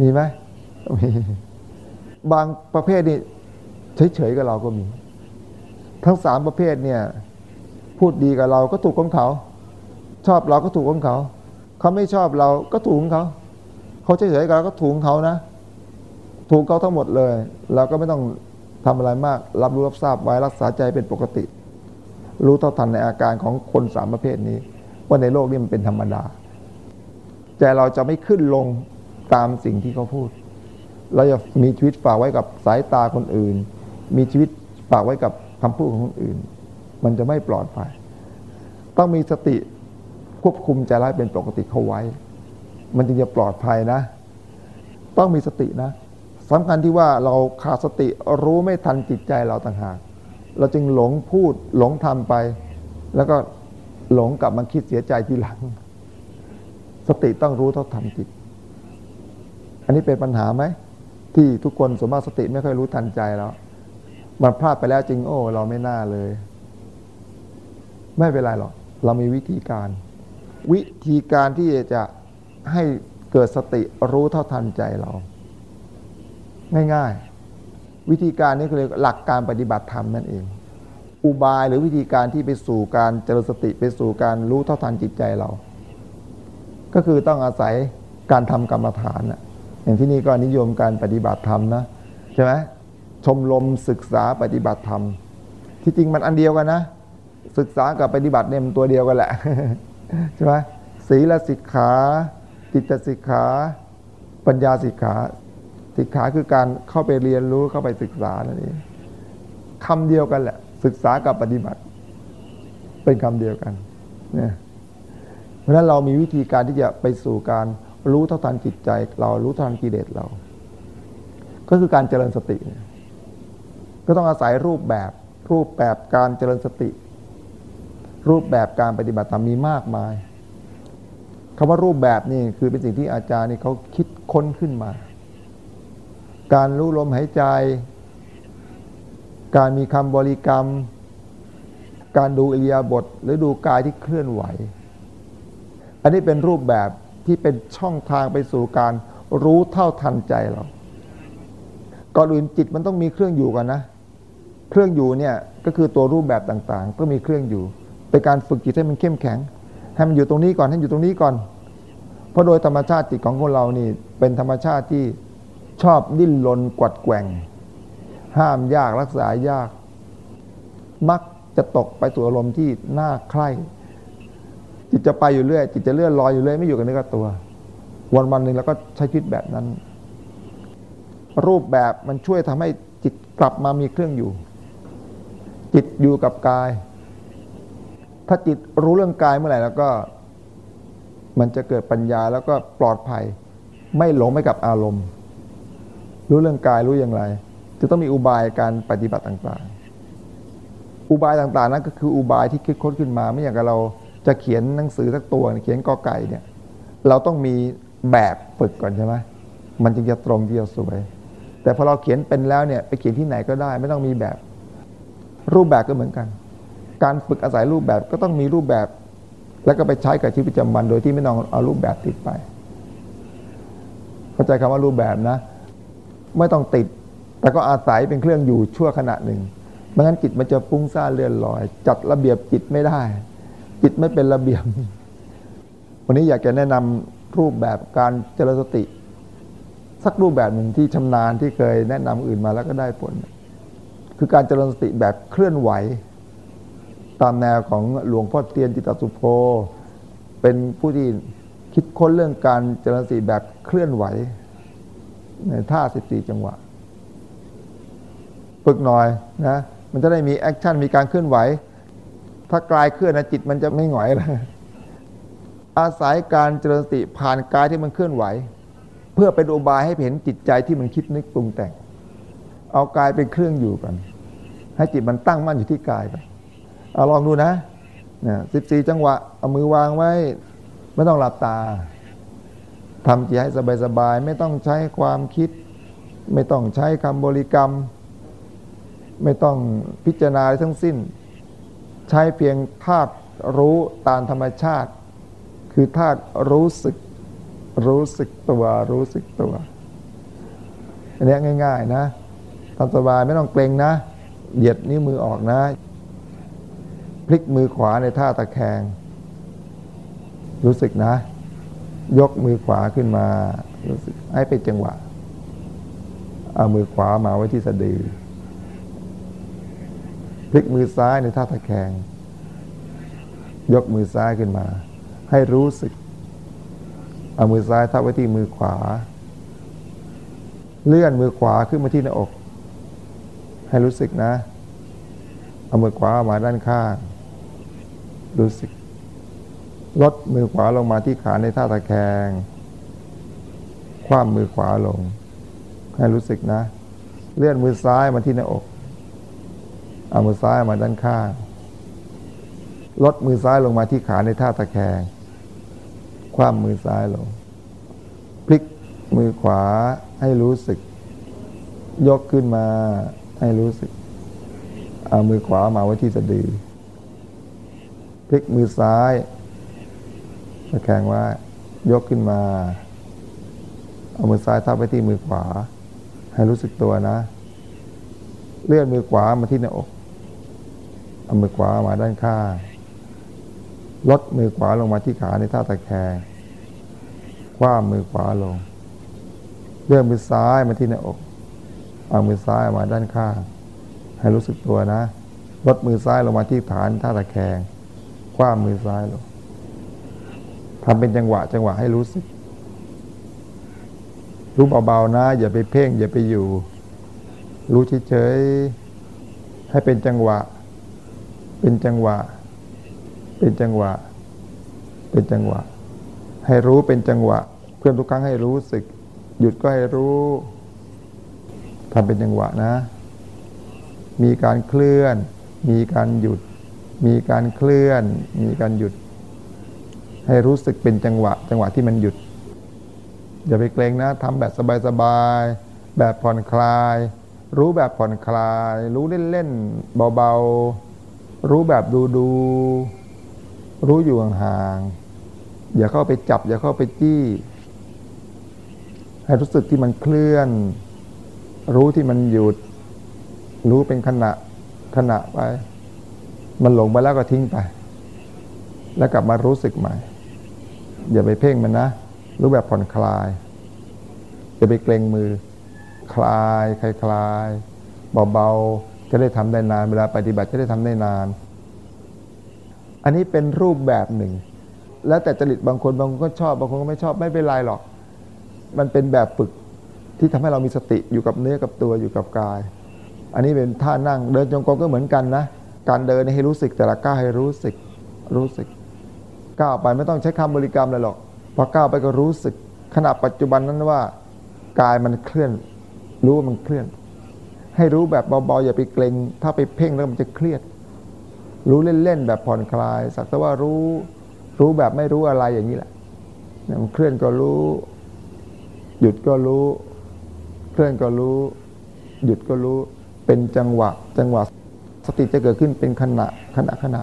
มีไหมมีบางประเภทนี่เฉยๆกับเราก็มี ทั้งสามประเภทเนี่ย พูดดีกับเราก็ถูกของเขา ชอบเราก็ถูกของเขา เขาไม่ชอบเราก็ถูกของเขาเขาเฉยๆกับเราก็ถูกของเขานะ ถูกเขาทั้งหมดเลย เราก็ไม่ต้องทำอะไรมาก รับรู้รับทราบไว้รักษาใจเป็นปกติ รู้เท่าทันในอาการของคนสามประเภทนี้ ว่าในโลกนี้มันเป็นธรรมดา แต่เราจะไม่ขึ้นลงตามสิ่งที่เขาพูด เราจะมีชีวิตฝากไว้กับสายตาคนอื่น มีชีวิตฝากไว้กับคำพูดของคนอื่น มันจะไม่ปลอดภัย ต้องมีสติควบคุมใจร้ายเป็นปกติเข้าไว้ มันจึงจะปลอดภัยนะ ต้องมีสตินะสำคัญที่ว่าเราขาดสติรู้ไม่ทันจิตใจเราต่างหาก เราจึงหลงพูดหลงทำไป แล้วก็หลงกลับมาคิดเสียใจทีหลัง สติต้องรู้เท่าทันจิต อันนี้เป็นปัญหาไหม ที่ทุกคนสมมติสติไม่ค่อยรู้ทันใจแล้วมันพลาดไปแล้วจริงโอ้ เราไม่น่าเลย ไม่เป็นไรหรอก เรามีวิธีการ วิธีการที่จะให้เกิดสติรู้เท่าทันใจเรา ง่ายๆ วิธีการนี้คือหลักการปฏิบัติธรรมนั่นเอง อุบายหรือวิธีการที่ไปสู่การเจริญสติไปสู่การรู้เท่าทันจิตใจเรา ก็คือต้องอาศัยการทำกรรมฐานอย่างที่นี่ก็นิยมการปฏิบัติธรรมนะใช่ไหมชมรมศึกษาปฏิบัติธรรม ที่จริงมันอันเดียวกันนะ ศึกษากับปฏิบัติเนี่ยมันตัวเดียวกันแหละใช่ไหมศีลสิกขาจิตสิกขา ปัญญาสิกขา สิกขาคือการเข้าไปเรียนรู้เข้าไปศึกษานั่นเองคำเดียวกันแหละ ศึกษากับปฏิบัติ เป็นคำเดียวกันเนี่ยเพราะฉะนั้นเรามีวิธีการที่จะไปสู่การรู้เท่าทันจิตใจ เรารู้เท่าทันกิเลสเรา ก็คือการเจริญสติ ก็ต้องอาศัยรูปแบบรูปแบบการเจริญสติ รูปแบบการปฏิบัติธรรมมีมากมายคำว่ารูปแบบนี่คือเป็นสิ่งที่อาจารย์นี่เขาคิดค้นขึ้นมา การรู้ลมหายใจ การมีคำบริกรรม การดูอิริยาบถหรือดูกายที่เคลื่อนไหว อันนี้เป็นรูปแบบที่เป็นช่องทางไปสู่การรู้เท่าทันใจเราก่อนอื่นจิตมันต้องมีเครื่องอยู่กันนะ เครื่องอยู่เนี่ยก็คือตัวรูปแบบต่างๆก็มีเครื่องอยู่เป็นการฝึกจิตให้มันเข้มแข็ง ให้มันอยู่ตรงนี้ก่อนให้อยู่ตรงนี้ก่อน เพราะโดยธรรมชาติจิตของคนเรานี่เป็นธรรมชาติที่ ชอบดิ้นรนกวัดแกว่ง ห้ามยากรักษายาก มักจะตกไปสู่อารมณ์ที่น่าใคร่จิตจะไปอยู่เรื่อยจิตจะเลื่อนลอยอยู่เรื่อยไม่อยู่กับเนื้อกับตัว วันวันหนึ่งเราก็ใช้ชีวิตแบบนั้น รูปแบบมันช่วยทำให้จิตกลับมามีเครื่องอยู่ จิตอยู่กับกาย ถ้าจิตรู้เรื่องกายเมื่อไหร่แล้วก็ มันจะเกิดปัญญาแล้วก็ปลอดภัย ไม่หลงไปกับอารมณ์ รู้เรื่องกายรู้อย่างไร จะต้องมีอุบายการปฏิบัติต่างๆ อุบายต่างๆนั้นก็คืออุบายที่คิดค้นขึ้นมา ไม่อย่างกับเราจะเขียนหนังสือสักตัวเขียนกอไก่เนี่ยเราต้องมีแบบฝึกก่อนใช่ไหมมันจึงจะตรงที่จะสวย แต่พอเราเขียนเป็นแล้วเนี่ยไปเขียนที่ไหนก็ได้ ไม่ต้องมีแบบ รูปแบบก็เหมือนกัน การฝึกอาศัยรูปแบบก็ต้องมีรูปแบบ แล้วก็ไปใช้กับชีวิตประจำวันโดยที่ไม่ต้องเอารูปแบบติดไป เข้าใจคำว่ารูปแบบนะ ไม่ต้องติด แต่ก็อาศัยเป็นเครื่องอยู่ชั่วขณะหนึ่งไม่งั้นจิตมันจะฟุ้งซ่านเลื่อนลอย จัดระเบียบจิตไม่ได้ จิตไม่เป็นระเบียบ วันนี้อยากจะแนะนำรูปแบบการเจริญสติ สักรูปแบบหนึ่งที่ชำนาญที่เคยแนะนำอื่นมาแล้วก็ได้ผล คือการเจริญสติแบบเคลื่อนไหว ตามแนวของหลวงพ่อเทียนจิตตสุโภ เป็นผู้ที่คิดค้นเรื่องการเจริญสติแบบเคลื่อนไหว ท่าสิบสี่จังหวะ ฝึกหน่อยนะมันจะได้มี action มีการเคลื่อนไหว ถ้ากายเคลื่อนนะจิตมันจะไม่หงอยเลยอาศัยการเจริญสติผ่านกายที่มันเคลื่อนไหว เพื่อเป็นอุบายให้เห็นจิตใจที่มันคิดนึกปรุงแต่ง เอากายเป็นเครื่องอยู่กัน ให้จิตมันตั้งมั่นอยู่ที่กายไปเอาลองดูนะนะสิบสี่จังหวะ เอามือวางไว้ ไม่ต้องหลับตา ทำจิตให้สบายๆไม่ต้องใช้ความคิด ไม่ต้องใช้คำบริกรรม ไม่ต้องพิจารณาทั้งสิ้น ใช้เพียงธาตุรู้ตามธรรมชาติ คือธาตุรู้สึก รู้สึกตัวรู้สึกตัวอันนี้ง่าย ๆ นะทำสบายไม่ต้องเกรงนะ เหยียดนิ้วมือออกนะ พลิกมือขวาในท่าตะแคง รู้สึกนะ ยกมือขวาขึ้นมารู้สึกให้เป็นจังหวะ เอามือขวามาไว้ที่สะดือพลิกมือซ้ายในท่าตะแคง ยกมือซ้ายขึ้นมา ให้รู้สึก เอามือซ้ายทับไว้ที่มือขวา เลื่อนมือขวาขึ้นมาที่หน้าอก ให้รู้สึกนะ เอามือขวามาด้านข้าง รู้สึก ลดมือขวาลงมาที่ขาในท่าตะแคง คว่ำมือขวาลง ให้รู้สึกนะ เลื่อนมือซ้ายมาที่หน้าอก เอามือซ้ายมาด้านข้าง ลดมือซ้ายลงมาที่ขาในท่าตะแคง คว่ำมือซ้ายลง พลิกมือขวาให้รู้สึก ยกขึ้นมาให้รู้สึก เอามือขวามาไว้ที่สะดือ พลิกมือซ้าย ตะแคงไว้ ยกขึ้นมา เอามือซ้ายทับไว้ที่มือขวา ให้รู้สึกตัวนะ เลื่อนมือขวามาที่หน้าอก เอามือขวามาด้านข้างลดมือขวาลงมาที่ขาในท่าตะแคงคว้ามือขวาลง เลื่อนมือซ้ายมาที่หน้าอก เอามือซ้ายมาด้านข้าง ให้รู้สึกตัวนะ ลดมือซ้ายลงมาที่ฐานท่าตะแคงคว้ามือซ้ายลง ทำเป็นจังหวะ จังหวะให้รู้สึก รู้เบาๆนะ อย่าไปเพ่ง อย่าไปอยู่ รู้เฉยๆให้เป็นจังหวะ เป็นจังหวะ เป็นจังหวะ เป็นจังหวะ ให้รู้เป็นจังหวะ เพื่อนทุกครั้งให้รู้สึก หยุดก็ให้รู้ทำเป็นจังหวะนะ มีการเคลื่อน มีการหยุด มีการเคลื่อน มีการหยุด ให้รู้สึกเป็นจังหวะ จังหวะที่มันหยุด อย่าไปเกรงนะทำแบบสบายๆแบบผ่อนคลาย รู้แบบผ่อนคลาย รู้เล่นๆเบาๆ รู้แบบดูๆรู้อยู่ห่างๆอย่าเข้าไปจับ อย่าเข้าไปจี้ ให้รู้สึกที่มันเคลื่อน รู้ที่มันหยุด รู้เป็นขณะขณะไป มันหลงไปแล้วก็ทิ้งไป แล้วกลับมารู้สึกใหม่ อย่าไปเพ่งมันนะ รู้แบบผ่อนคลาย อย่าไปเกรงมือ คลายคลายคลายเบาๆ จะได้ทำได้นาน เวลาปฏิบัติจะได้ทำได้นาน อันนี้เป็นรูปแบบหนึ่ง แล้วแต่จริตบางคนบางคนก็ชอบ บางคนก็ไม่ชอบไม่เป็นไรหรอก มันเป็นแบบฝึกที่ทำให้เรามีสติอยู่กับเนื้อกับตัวอยู่กับกาย อันนี้เป็นท่านั่งเดินจงกรมก็เหมือนกันนะ การเดินให้รู้สึกแต่ละก้าวให้รู้สึกรู้สึก ก้าวไปไม่ต้องใช้คำบริกรรมเลยหรอกพอก้าวไปก็รู้สึกขณะปัจจุบันนั้นว่ากายมันเคลื่อน รู้ว่ามันเคลื่อน ให้รู้แบบเบาๆอย่าไปเกรงถ้าไปเพ่งแล้วมันจะเครียด รู้เล่นๆแบบผ่อนคลาย สักแต่ว่ารู้รู้แบบไม่รู้อะไรอย่างนี้แหละมันเคลื่อนก็รู้ หยุดก็รู้ เคลื่อนก็รู้ หยุดก็รู้ เป็นจังหวะ จังหวะสติจะเกิดขึ้นเป็นขณะขณะขณะ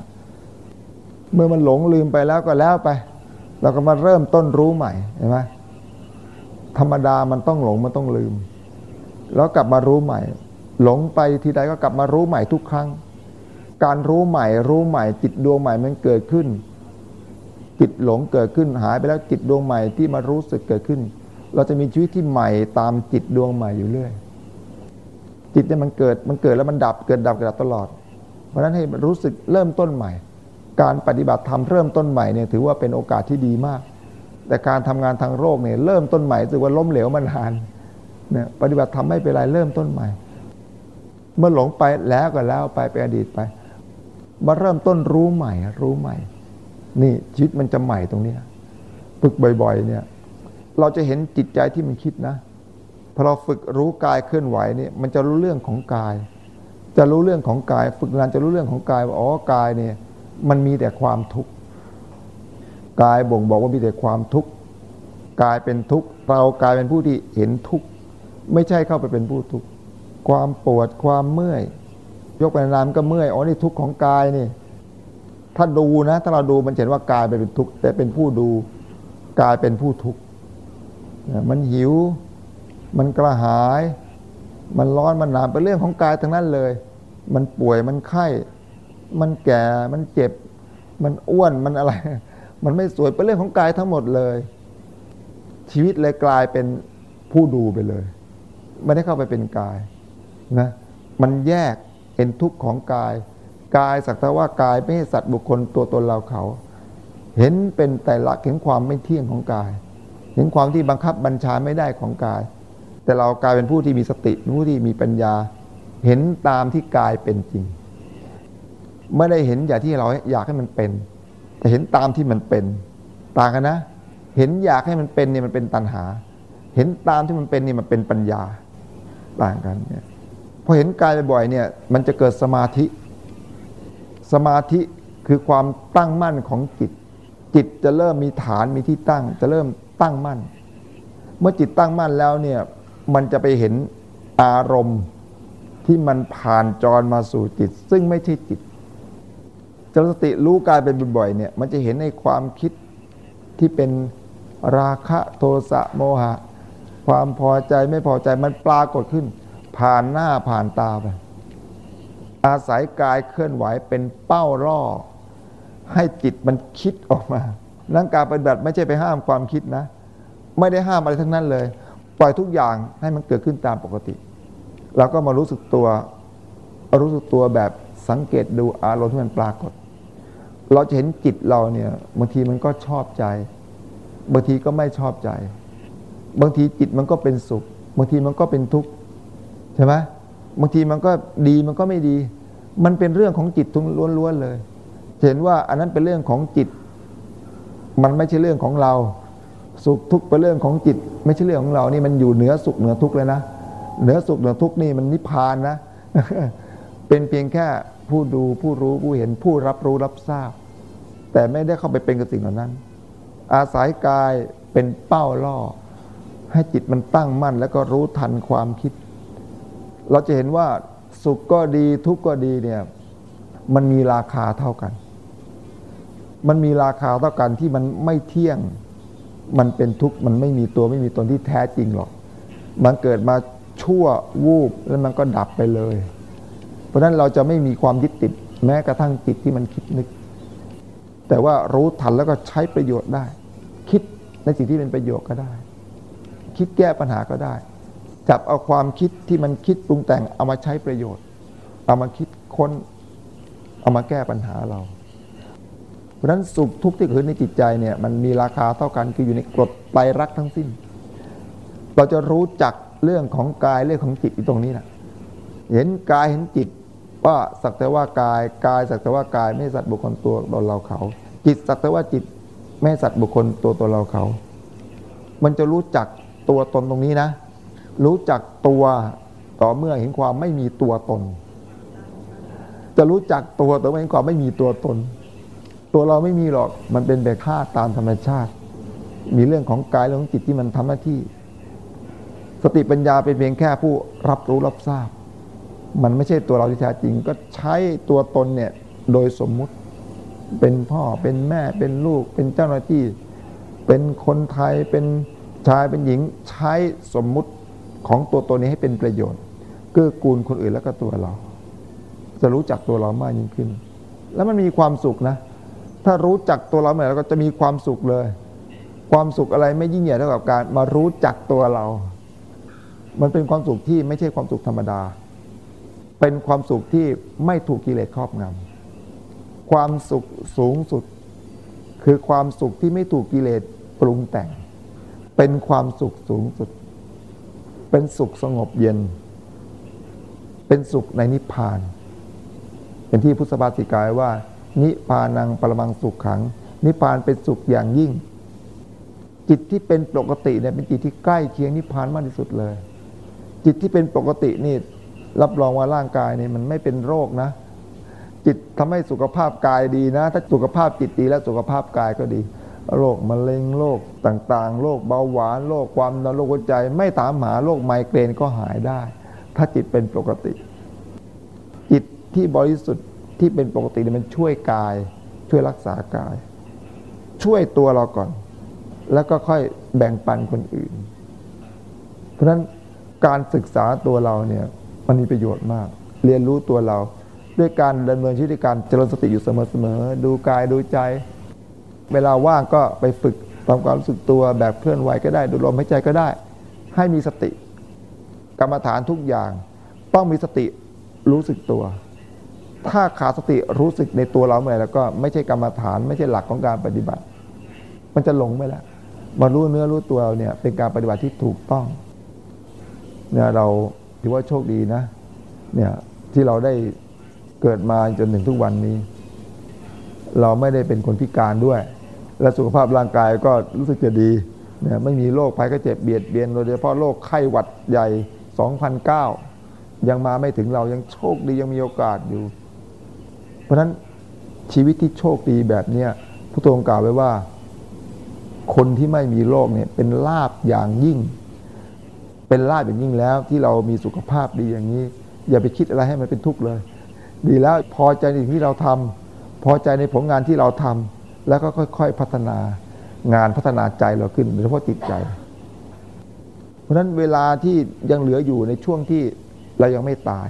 เมื่อมันหลงลืมไปแล้วก็แล้วไป เราก็มาเริ่มต้นรู้ใหม่เห็นไหมธรรมดามันต้องหลงมันต้องลืม แล้วกลับมารู้ใหม่ หลงไปทีใดก็กลับมารู้ใหม่ทุกครั้ง การรู้ใหม่ รู้ใหม่ จิตดวงใหม่มันเกิดขึ้น จิตหลงเกิดขึ้นหายไปแล้วจิตดวงใหม่ที่มารู้สึกเกิดขึ้น เราจะมีชีวิตที่ใหม่ตามจิตดวงใหม่อยู่เรื่อย จิตเนี่ยมันเกิดมันเกิดแล้วมันดับเกิดดับเกิดดับตลอด เพราะฉะนั้นให้รู้สึกเริ่มต้นใหม่ การปฏิบัติธรรมเริ่มต้นใหม่เนี่ยถือว่าเป็นโอกาสที่ดีมาก แต่การทำงานทางโรคเนี่ยเริ่มต้นใหม่ถือว่าล้มเหลวมานานเนี่ยปฏิบัติทำไม่เป็นไรเริ่มต้นใหม่ เมื่อหลงไปแล้วก็แล้วไปไปอดีตไป มาเริ่มต้นรู้ใหม่ รู้ใหม่ นี่ชีวิตมันจะใหม่ตรงนี้ฝึกบ่อย ๆ เนี่ย เราจะเห็นจิตใจที่มันคิดนะพอเราฝึกรู้กายเคลื่อนไหวเนี่ยมันจะรู้เรื่องของกาย จะรู้เรื่องของกาย ฝึกงานจะรู้เรื่องของกายว่าอ๋อกายเนี่ย มันมีแต่ความทุกข์กายบ่งบอกว่ามีแต่ความทุกข์กายเป็นทุกข์เรากายเป็นผู้ที่เห็นทุกข์ไม่ใช่เข้าไปเป็นผู้ทุกข์ความปวดความเมื่อย ยกไปนานก็เมื่อยอ๋อนี่ทุกข์ของกายนี่ ถ้าดูนะ ถ้าเราดูมันเห็นว่ากายเป็นทุกข์แต่เป็นผู้ดูกายเป็นผู้ทุกข์มันหิว มันกระหาย มันร้อนมันหนาวเป็นเรื่องของกายทั้งนั้นเลย มันป่วยมันไข้ มันแก่มันเจ็บ มันอ้วนมันอะไร มันไม่สวยเป็นเรื่องของกายทั้งหมดเลย ชีวิตเลยกลายเป็นผู้ดูไปเลย ไม่ได้เข้าไปเป็นกายนะมันแยกเห็นทุกข์ของกาย กายสักแต่ว่ากายไม่ใช่สัตว์บุคคลตัวตนเราเขา เห็นเป็นแต่ละเห็นความไม่เที่ยงของกาย เห็นความที่บังคับบัญชาไม่ได้ของกาย แต่เรากลายเป็นผู้ที่มีสติผู้ที่มีปัญญา เห็นตามที่กายเป็นจริง ไม่ได้เห็นอย่างที่เราอยากให้มันเป็น แต่เห็นตามที่มันเป็น ต่างกันนะ เห็นอยากให้มันเป็นเนี่ยมันเป็นตัณหา เห็นตามที่มันเป็นเนี่ยมันเป็นปัญญาต่างกันเนี่ยพอเห็นกายบ่อยๆเนี่ยมันจะเกิดสมาธิ สมาธิคือความตั้งมั่นของจิต จิตจะเริ่มมีฐานมีที่ตั้ง จะเริ่มตั้งมั่น เมื่อจิตตั้งมั่นแล้วเนี่ยมันจะไปเห็นอารมณ์ที่มันผ่านจรมาสู่จิต ซึ่งไม่ใช่จิต จริตสติรู้กายเป็นบ่อยๆเนี่ยมันจะเห็นในความคิดที่เป็นราคะโทสะโมหะ ความพอใจไม่พอใจมันปรากฏขึ้น ผ่านหน้าผ่านตาไปอาศัยกายเคลื่อนไหวเป็นเป้าล่อ ให้จิตมันคิดออกมาร่างกายปฏิบัติไม่ใช่ไปห้ามความคิดนะ ไม่ได้ห้ามอะไรทั้งนั้นเลย ปล่อยทุกอย่างให้มันเกิดขึ้นตามปกติเราก็มารู้สึกตัว รู้สึกตัวแบบ สังเกตดูอารมณ์ที่มันปรากฏ เราจะเห็นจิตเราเนี่ยบางทีมันก็ชอบใจ บางทีก็ไม่ชอบใจ บางทีจิตมันก็เป็นสุข บางทีมันก็เป็นทุกข์ใช่ไหมบางทีมันก็ดีมันก็ไม่ดี มันเป็นเรื่องของจิตทุกล้วนๆเลย เห็นว่าอันนั้นเป็นเรื่องของจิต มันไม่ใช่เรื่องของเรา สุขทุกข์เป็นเรื่องของจิต ไม่ใช่เรื่องของเรานี่มันอยู่เหนือสุขเหนือทุกข์เลยนะ เหนือสุขเหนือทุกข์นี่มันนิพพานนะ เป็นเพียงแค่ผู้ดูผู้รู้ผู้เห็นผู้รับรู้รับทราบ แต่ไม่ได้เข้าไปเป็นกับสิ่งเหล่านั้น อาศัยกายเป็นเป้าล่อ ให้จิตมันตั้งมั่น แล้วก็รู้ทันความคิด เราจะเห็นว่าสุขก็ดีทุกข์ก็ดีเนี่ยมันมีราคาเท่ากัน มันมีราคาเท่ากันที่มันไม่เที่ยง มันเป็นทุกข์มันไม่มีตัวไม่มีตนที่แท้จริงหรอก มันเกิดมาชั่ววูบแล้วมันก็ดับไปเลย เพราะนั้นเราจะไม่มีความยึดติดแม้กระทั่งจิตที่มันคิดนึก แต่ว่ารู้ทันแล้วก็ใช้ประโยชน์ได้ คิดในสิ่งที่เป็นประโยชน์ก็ได้ คิดแก้ปัญหาก็ได้ จับเอาความคิดที่มันคิดปรุงแต่งเอามาใช้ประโยชน์ เอามาคิดค้น เอามาแก้ปัญหาเรา เพราะนั้นสุขทุกข์ที่เกิดในจิตใจเนี่ยมันมีราคาเท่ากันคืออยู่ในกฎไตรักทั้งสิ้น เราจะรู้จักเรื่องของกายเรื่องของจิตอยู่ตรงนี้นะเห็นกายเห็นจิต ว่าสักแต่ว่ากายกายสักแต่ว่ากาย ไม่สัตว์บุคคลตัวตนเราเขา จิตสักแต่ว่าจิตไม่สัตว์บุคคลตัวตนเราเขา มันจะรู้จักตัวตนตรงนี้นะ รู้จักตัวต่อเมื่อเห็นความไม่มีตัวตน จะรู้จักตัวต่อเมื่อเห็นความไม่มีตัวตน ตัวเราไม่มีหรอกมันเป็นแบบธาตุตามธรรมชาติ มีเรื่องของกายเรื่องของจิตที่มันทำหน้าที่ สติปัญญาเป็นเพียงแค่ผู้รับรู้รับทราบ มันไม่ใช่ตัวเราที่แท้จริง ก็ใช้ตัวตนเนี่ยโดยสมมุติเป็นพ่อเป็นแม่เป็นลูก เป็นเจ้าหน้าที่ เป็นคนไทยเป็นชายเป็นหญิงใช้สมมุติของตัวตนนี้ให้เป็นประโยชน์เกื้อกูลคนอื่นแล้วก็ตัวเรา จะรู้จักตัวเรามากยิ่งขึ้น แล้วมันมีความสุขนะ ถ้ารู้จักตัวเราเมื่อไหร่เราก็จะมีความสุขเลย ความสุขอะไรไม่ยิ่งใหญ่เท่ากับการมารู้จักตัวเรา มันเป็นความสุขที่ไม่ใช่ความสุขธรรมดา เป็นความสุขที่ไม่ถูกกิเลสครอบงำความสุขสูงสุด คือความสุขที่ไม่ถูกกิเลสปรุงแต่ง เป็นความสุขสูงสุด เป็นสุขสงบเย็น เป็นสุขในนิพพาน เป็นที่พุทธบาสิกายว่า นิพพานังปรมังสุขขัง นิพพานเป็นสุขอย่างยิ่ง จิตที่เป็นปกติเนี่ยเป็นจิตที่ใกล้เคียงนิพพานมากที่สุดเลย จิตที่เป็นปกตินี่ รับรองว่าร่างกายนี่มันไม่เป็นโรคนะ จิตทำให้สุขภาพกายดีนะ ถ้าสุขภาพจิตดีแล้วสุขภาพกายก็ดี โรคมะเร็งโรคต่างๆโรคเบาหวานโรคความดันโรคหัวใจ ไม่ถามหาโรคไมเกรนก็หายได้ ถ้าจิตเป็นปกติ จิตที่บริสุทธิ์ที่เป็นปกติมันช่วยกาย ช่วยรักษากาย ช่วยตัวเราก่อน แล้วก็ค่อยแบ่งปันคนอื่น เพราะฉะนั้นการศึกษาตัวเราเนี่ย มันมีประโยชน์มาก เรียนรู้ตัวเรา ด้วยการดำเนินชีวิตด้วยการเจริญสติอยู่เสมอๆดูกายดูใจ เวลาว่างก็ไปฝึกทำความรู้สึกตัวแบบเคลื่อนไหวก็ได้ ดูลมหายใจก็ได้ ให้มีสติ กรรมฐานทุกอย่าง ต้องมีสติรู้สึกตัว ถ้าขาดสติรู้สึกในตัวเราเมื่อไหร่แล้วก็ไม่ใช่กรรมฐาน ไม่ใช่หลักของการปฏิบัติ มันจะหลงไปแล้วมารู้เนื้อรู้ตัวเราเนี่ยเป็นการปฏิบัติที่ถูกต้องเนี่ยเรา ถือว่าโชคดีนะเนี่ยที่เราได้เกิดมาจนถึงทุกวันนี้ เราไม่ได้เป็นคนพิการด้วย และสุขภาพร่างกายก็รู้สึกจะดีเนี่ยไม่มีโรคภัยก็เจ็บเบียดเบียนโดยเฉพาะโรคไข้หวัดใหญ่ 2009 ยังมาไม่ถึงเรายังโชคดียังมีโอกาสอยู่ เพราะนั้นชีวิตที่โชคดีแบบเนี้ยพระองค์กล่าวไว้ว่า คนที่ไม่มีโรคเนี่ยเป็นลาบอย่างยิ่ง เป็นลาบอย่างยิ่งแล้วที่เรามีสุขภาพดีอย่างนี้ อย่าไปคิดอะไรให้มันเป็นทุกข์เลย ดีแล้วพอใจในสิ่งที่เราทำพอใจในผลงานที่เราทำแล้วก็ค่อยๆพัฒนางานพัฒนาใจเราขึ้นโดยเฉพาะจิตใจ เพราะฉะนั้นเวลาที่ยังเหลืออยู่ในช่วงที่เรายังไม่ตาย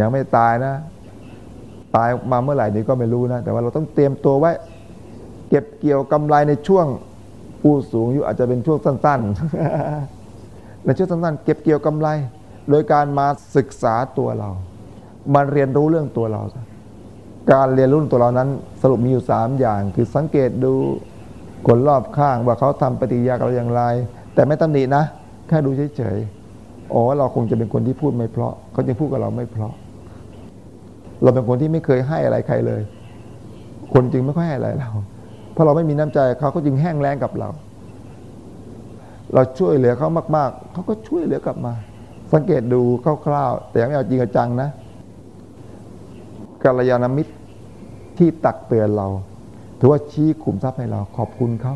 ยังไม่ตายนะ ตายมาเมื่อไหร่นี่ก็ไม่รู้นะ แต่ว่าเราต้องเตรียมตัวไว้ เก็บเกี่ยวกำไรในช่วงผู้สูงอายุอาจจะเป็นช่วงสั้น ๆ ในช่วงสั้นๆเก็บเกี่ยวกำไร โดยการมาศึกษาตัวเรามาเรียนรู้เรื่องตัวเรา การเรียนรู้ตัวเรานั้นสรุปมีอยู่สามอย่าง คือสังเกตดูคนรอบข้างว่าเขาทำปฏิกิริยากับเราอย่างไร แต่ไม่ตำหนินะ แค่ดูเฉยๆอ๋อเราคงจะเป็นคนที่พูดไม่เพราะเขาจะพูดกับเราไม่เพราะ เราเป็นคนที่ไม่เคยให้อะไรใครเลย คนจึงไม่ค่อยให้อะไรเรา เพราะเราไม่มีน้ำใจเขาก็จึงแห้งแล้งกับเรา เราช่วยเหลือเขามาก ๆ เขาก็ช่วยเหลือกลับมา สังเกตดูคร่าวๆแต่ไม่เอาจริงจังนะกัลยาณมิตรที่ตักเตือนเรา ถือว่าชี้ขุมทรัพย์ให้เราขอบคุณเขา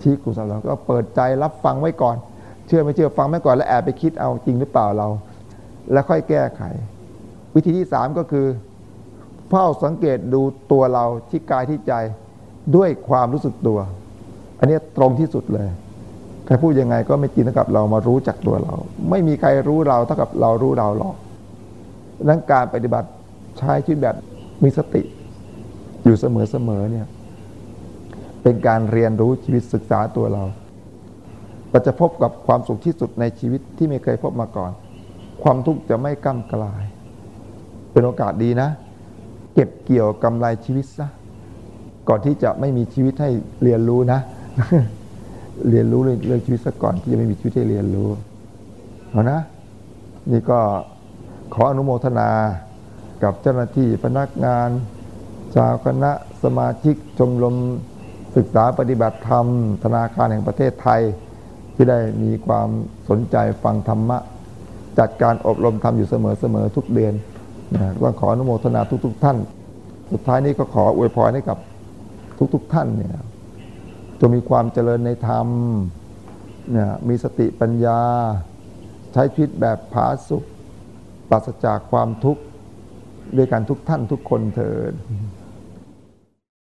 ชี้ขุมทรัพย์เราก็เปิดใจรับฟังไว้ก่อน เชื่อไม่เชื่อฟังไว้ก่อนแล้วแอบไปคิดเอาจริงหรือเปล่าเรา แล้วค่อยแก้ไข วิธีที่สามก็คือเฝ้าสังเกตดูตัวเราที่กายที่ใจด้วยความรู้สึกตัว อันนี้ตรงที่สุดเลย ใครพูดยังไงก็ไม่จริงเท่ากับเรามารู้จักตัวเรา ไม่มีใครรู้เราเท่ากับเรารู้เราหรอกนั้นการปฏิบัติใช้ชีวิตแบบมีสติ อยู่เสมอๆเนี่ยเป็นการเรียนรู้ชีวิตศึกษาตัวเราเราจะพบกับความสุขที่สุดในชีวิตที่ไม่เคยพบมาก่อน ความทุกข์จะไม่ก้ากลาย เป็นโอกาสดีนะ เก็บเกี่ยวกำไรชีวิตซะก่อนที่จะไม่มีชีวิตให้เรียนรู้นะ เรียนรู้เรื่องชีวิตซะก่อนที่จะไม่มีชีวิตให้เรียนรู้เอานะ นี่ก็ขออนุโมทนากับเจ้าหน้าที่พนักงานชาวคณะสมาชิกชมรมศึกษาปฏิบัติธรรม ธนาคารแห่งประเทศไทย ที่ได้มีความสนใจฟังธรรมะ จัดการอบรมธรรมอยู่เสมอๆทุกเดือนนะว่าขออนุโมทนาทุก ๆ ท่าน สุดท้ายนี้ก็ขออวยพรให้กับทุก ๆ ท่านเนี่ย จงมีความเจริญในธรรมเนี่ยมีสติปัญญา ใช้ชีวิตแบบผาสุขปราศจากความทุกข์ด้วยกันทุกท่านทุกคนเถิด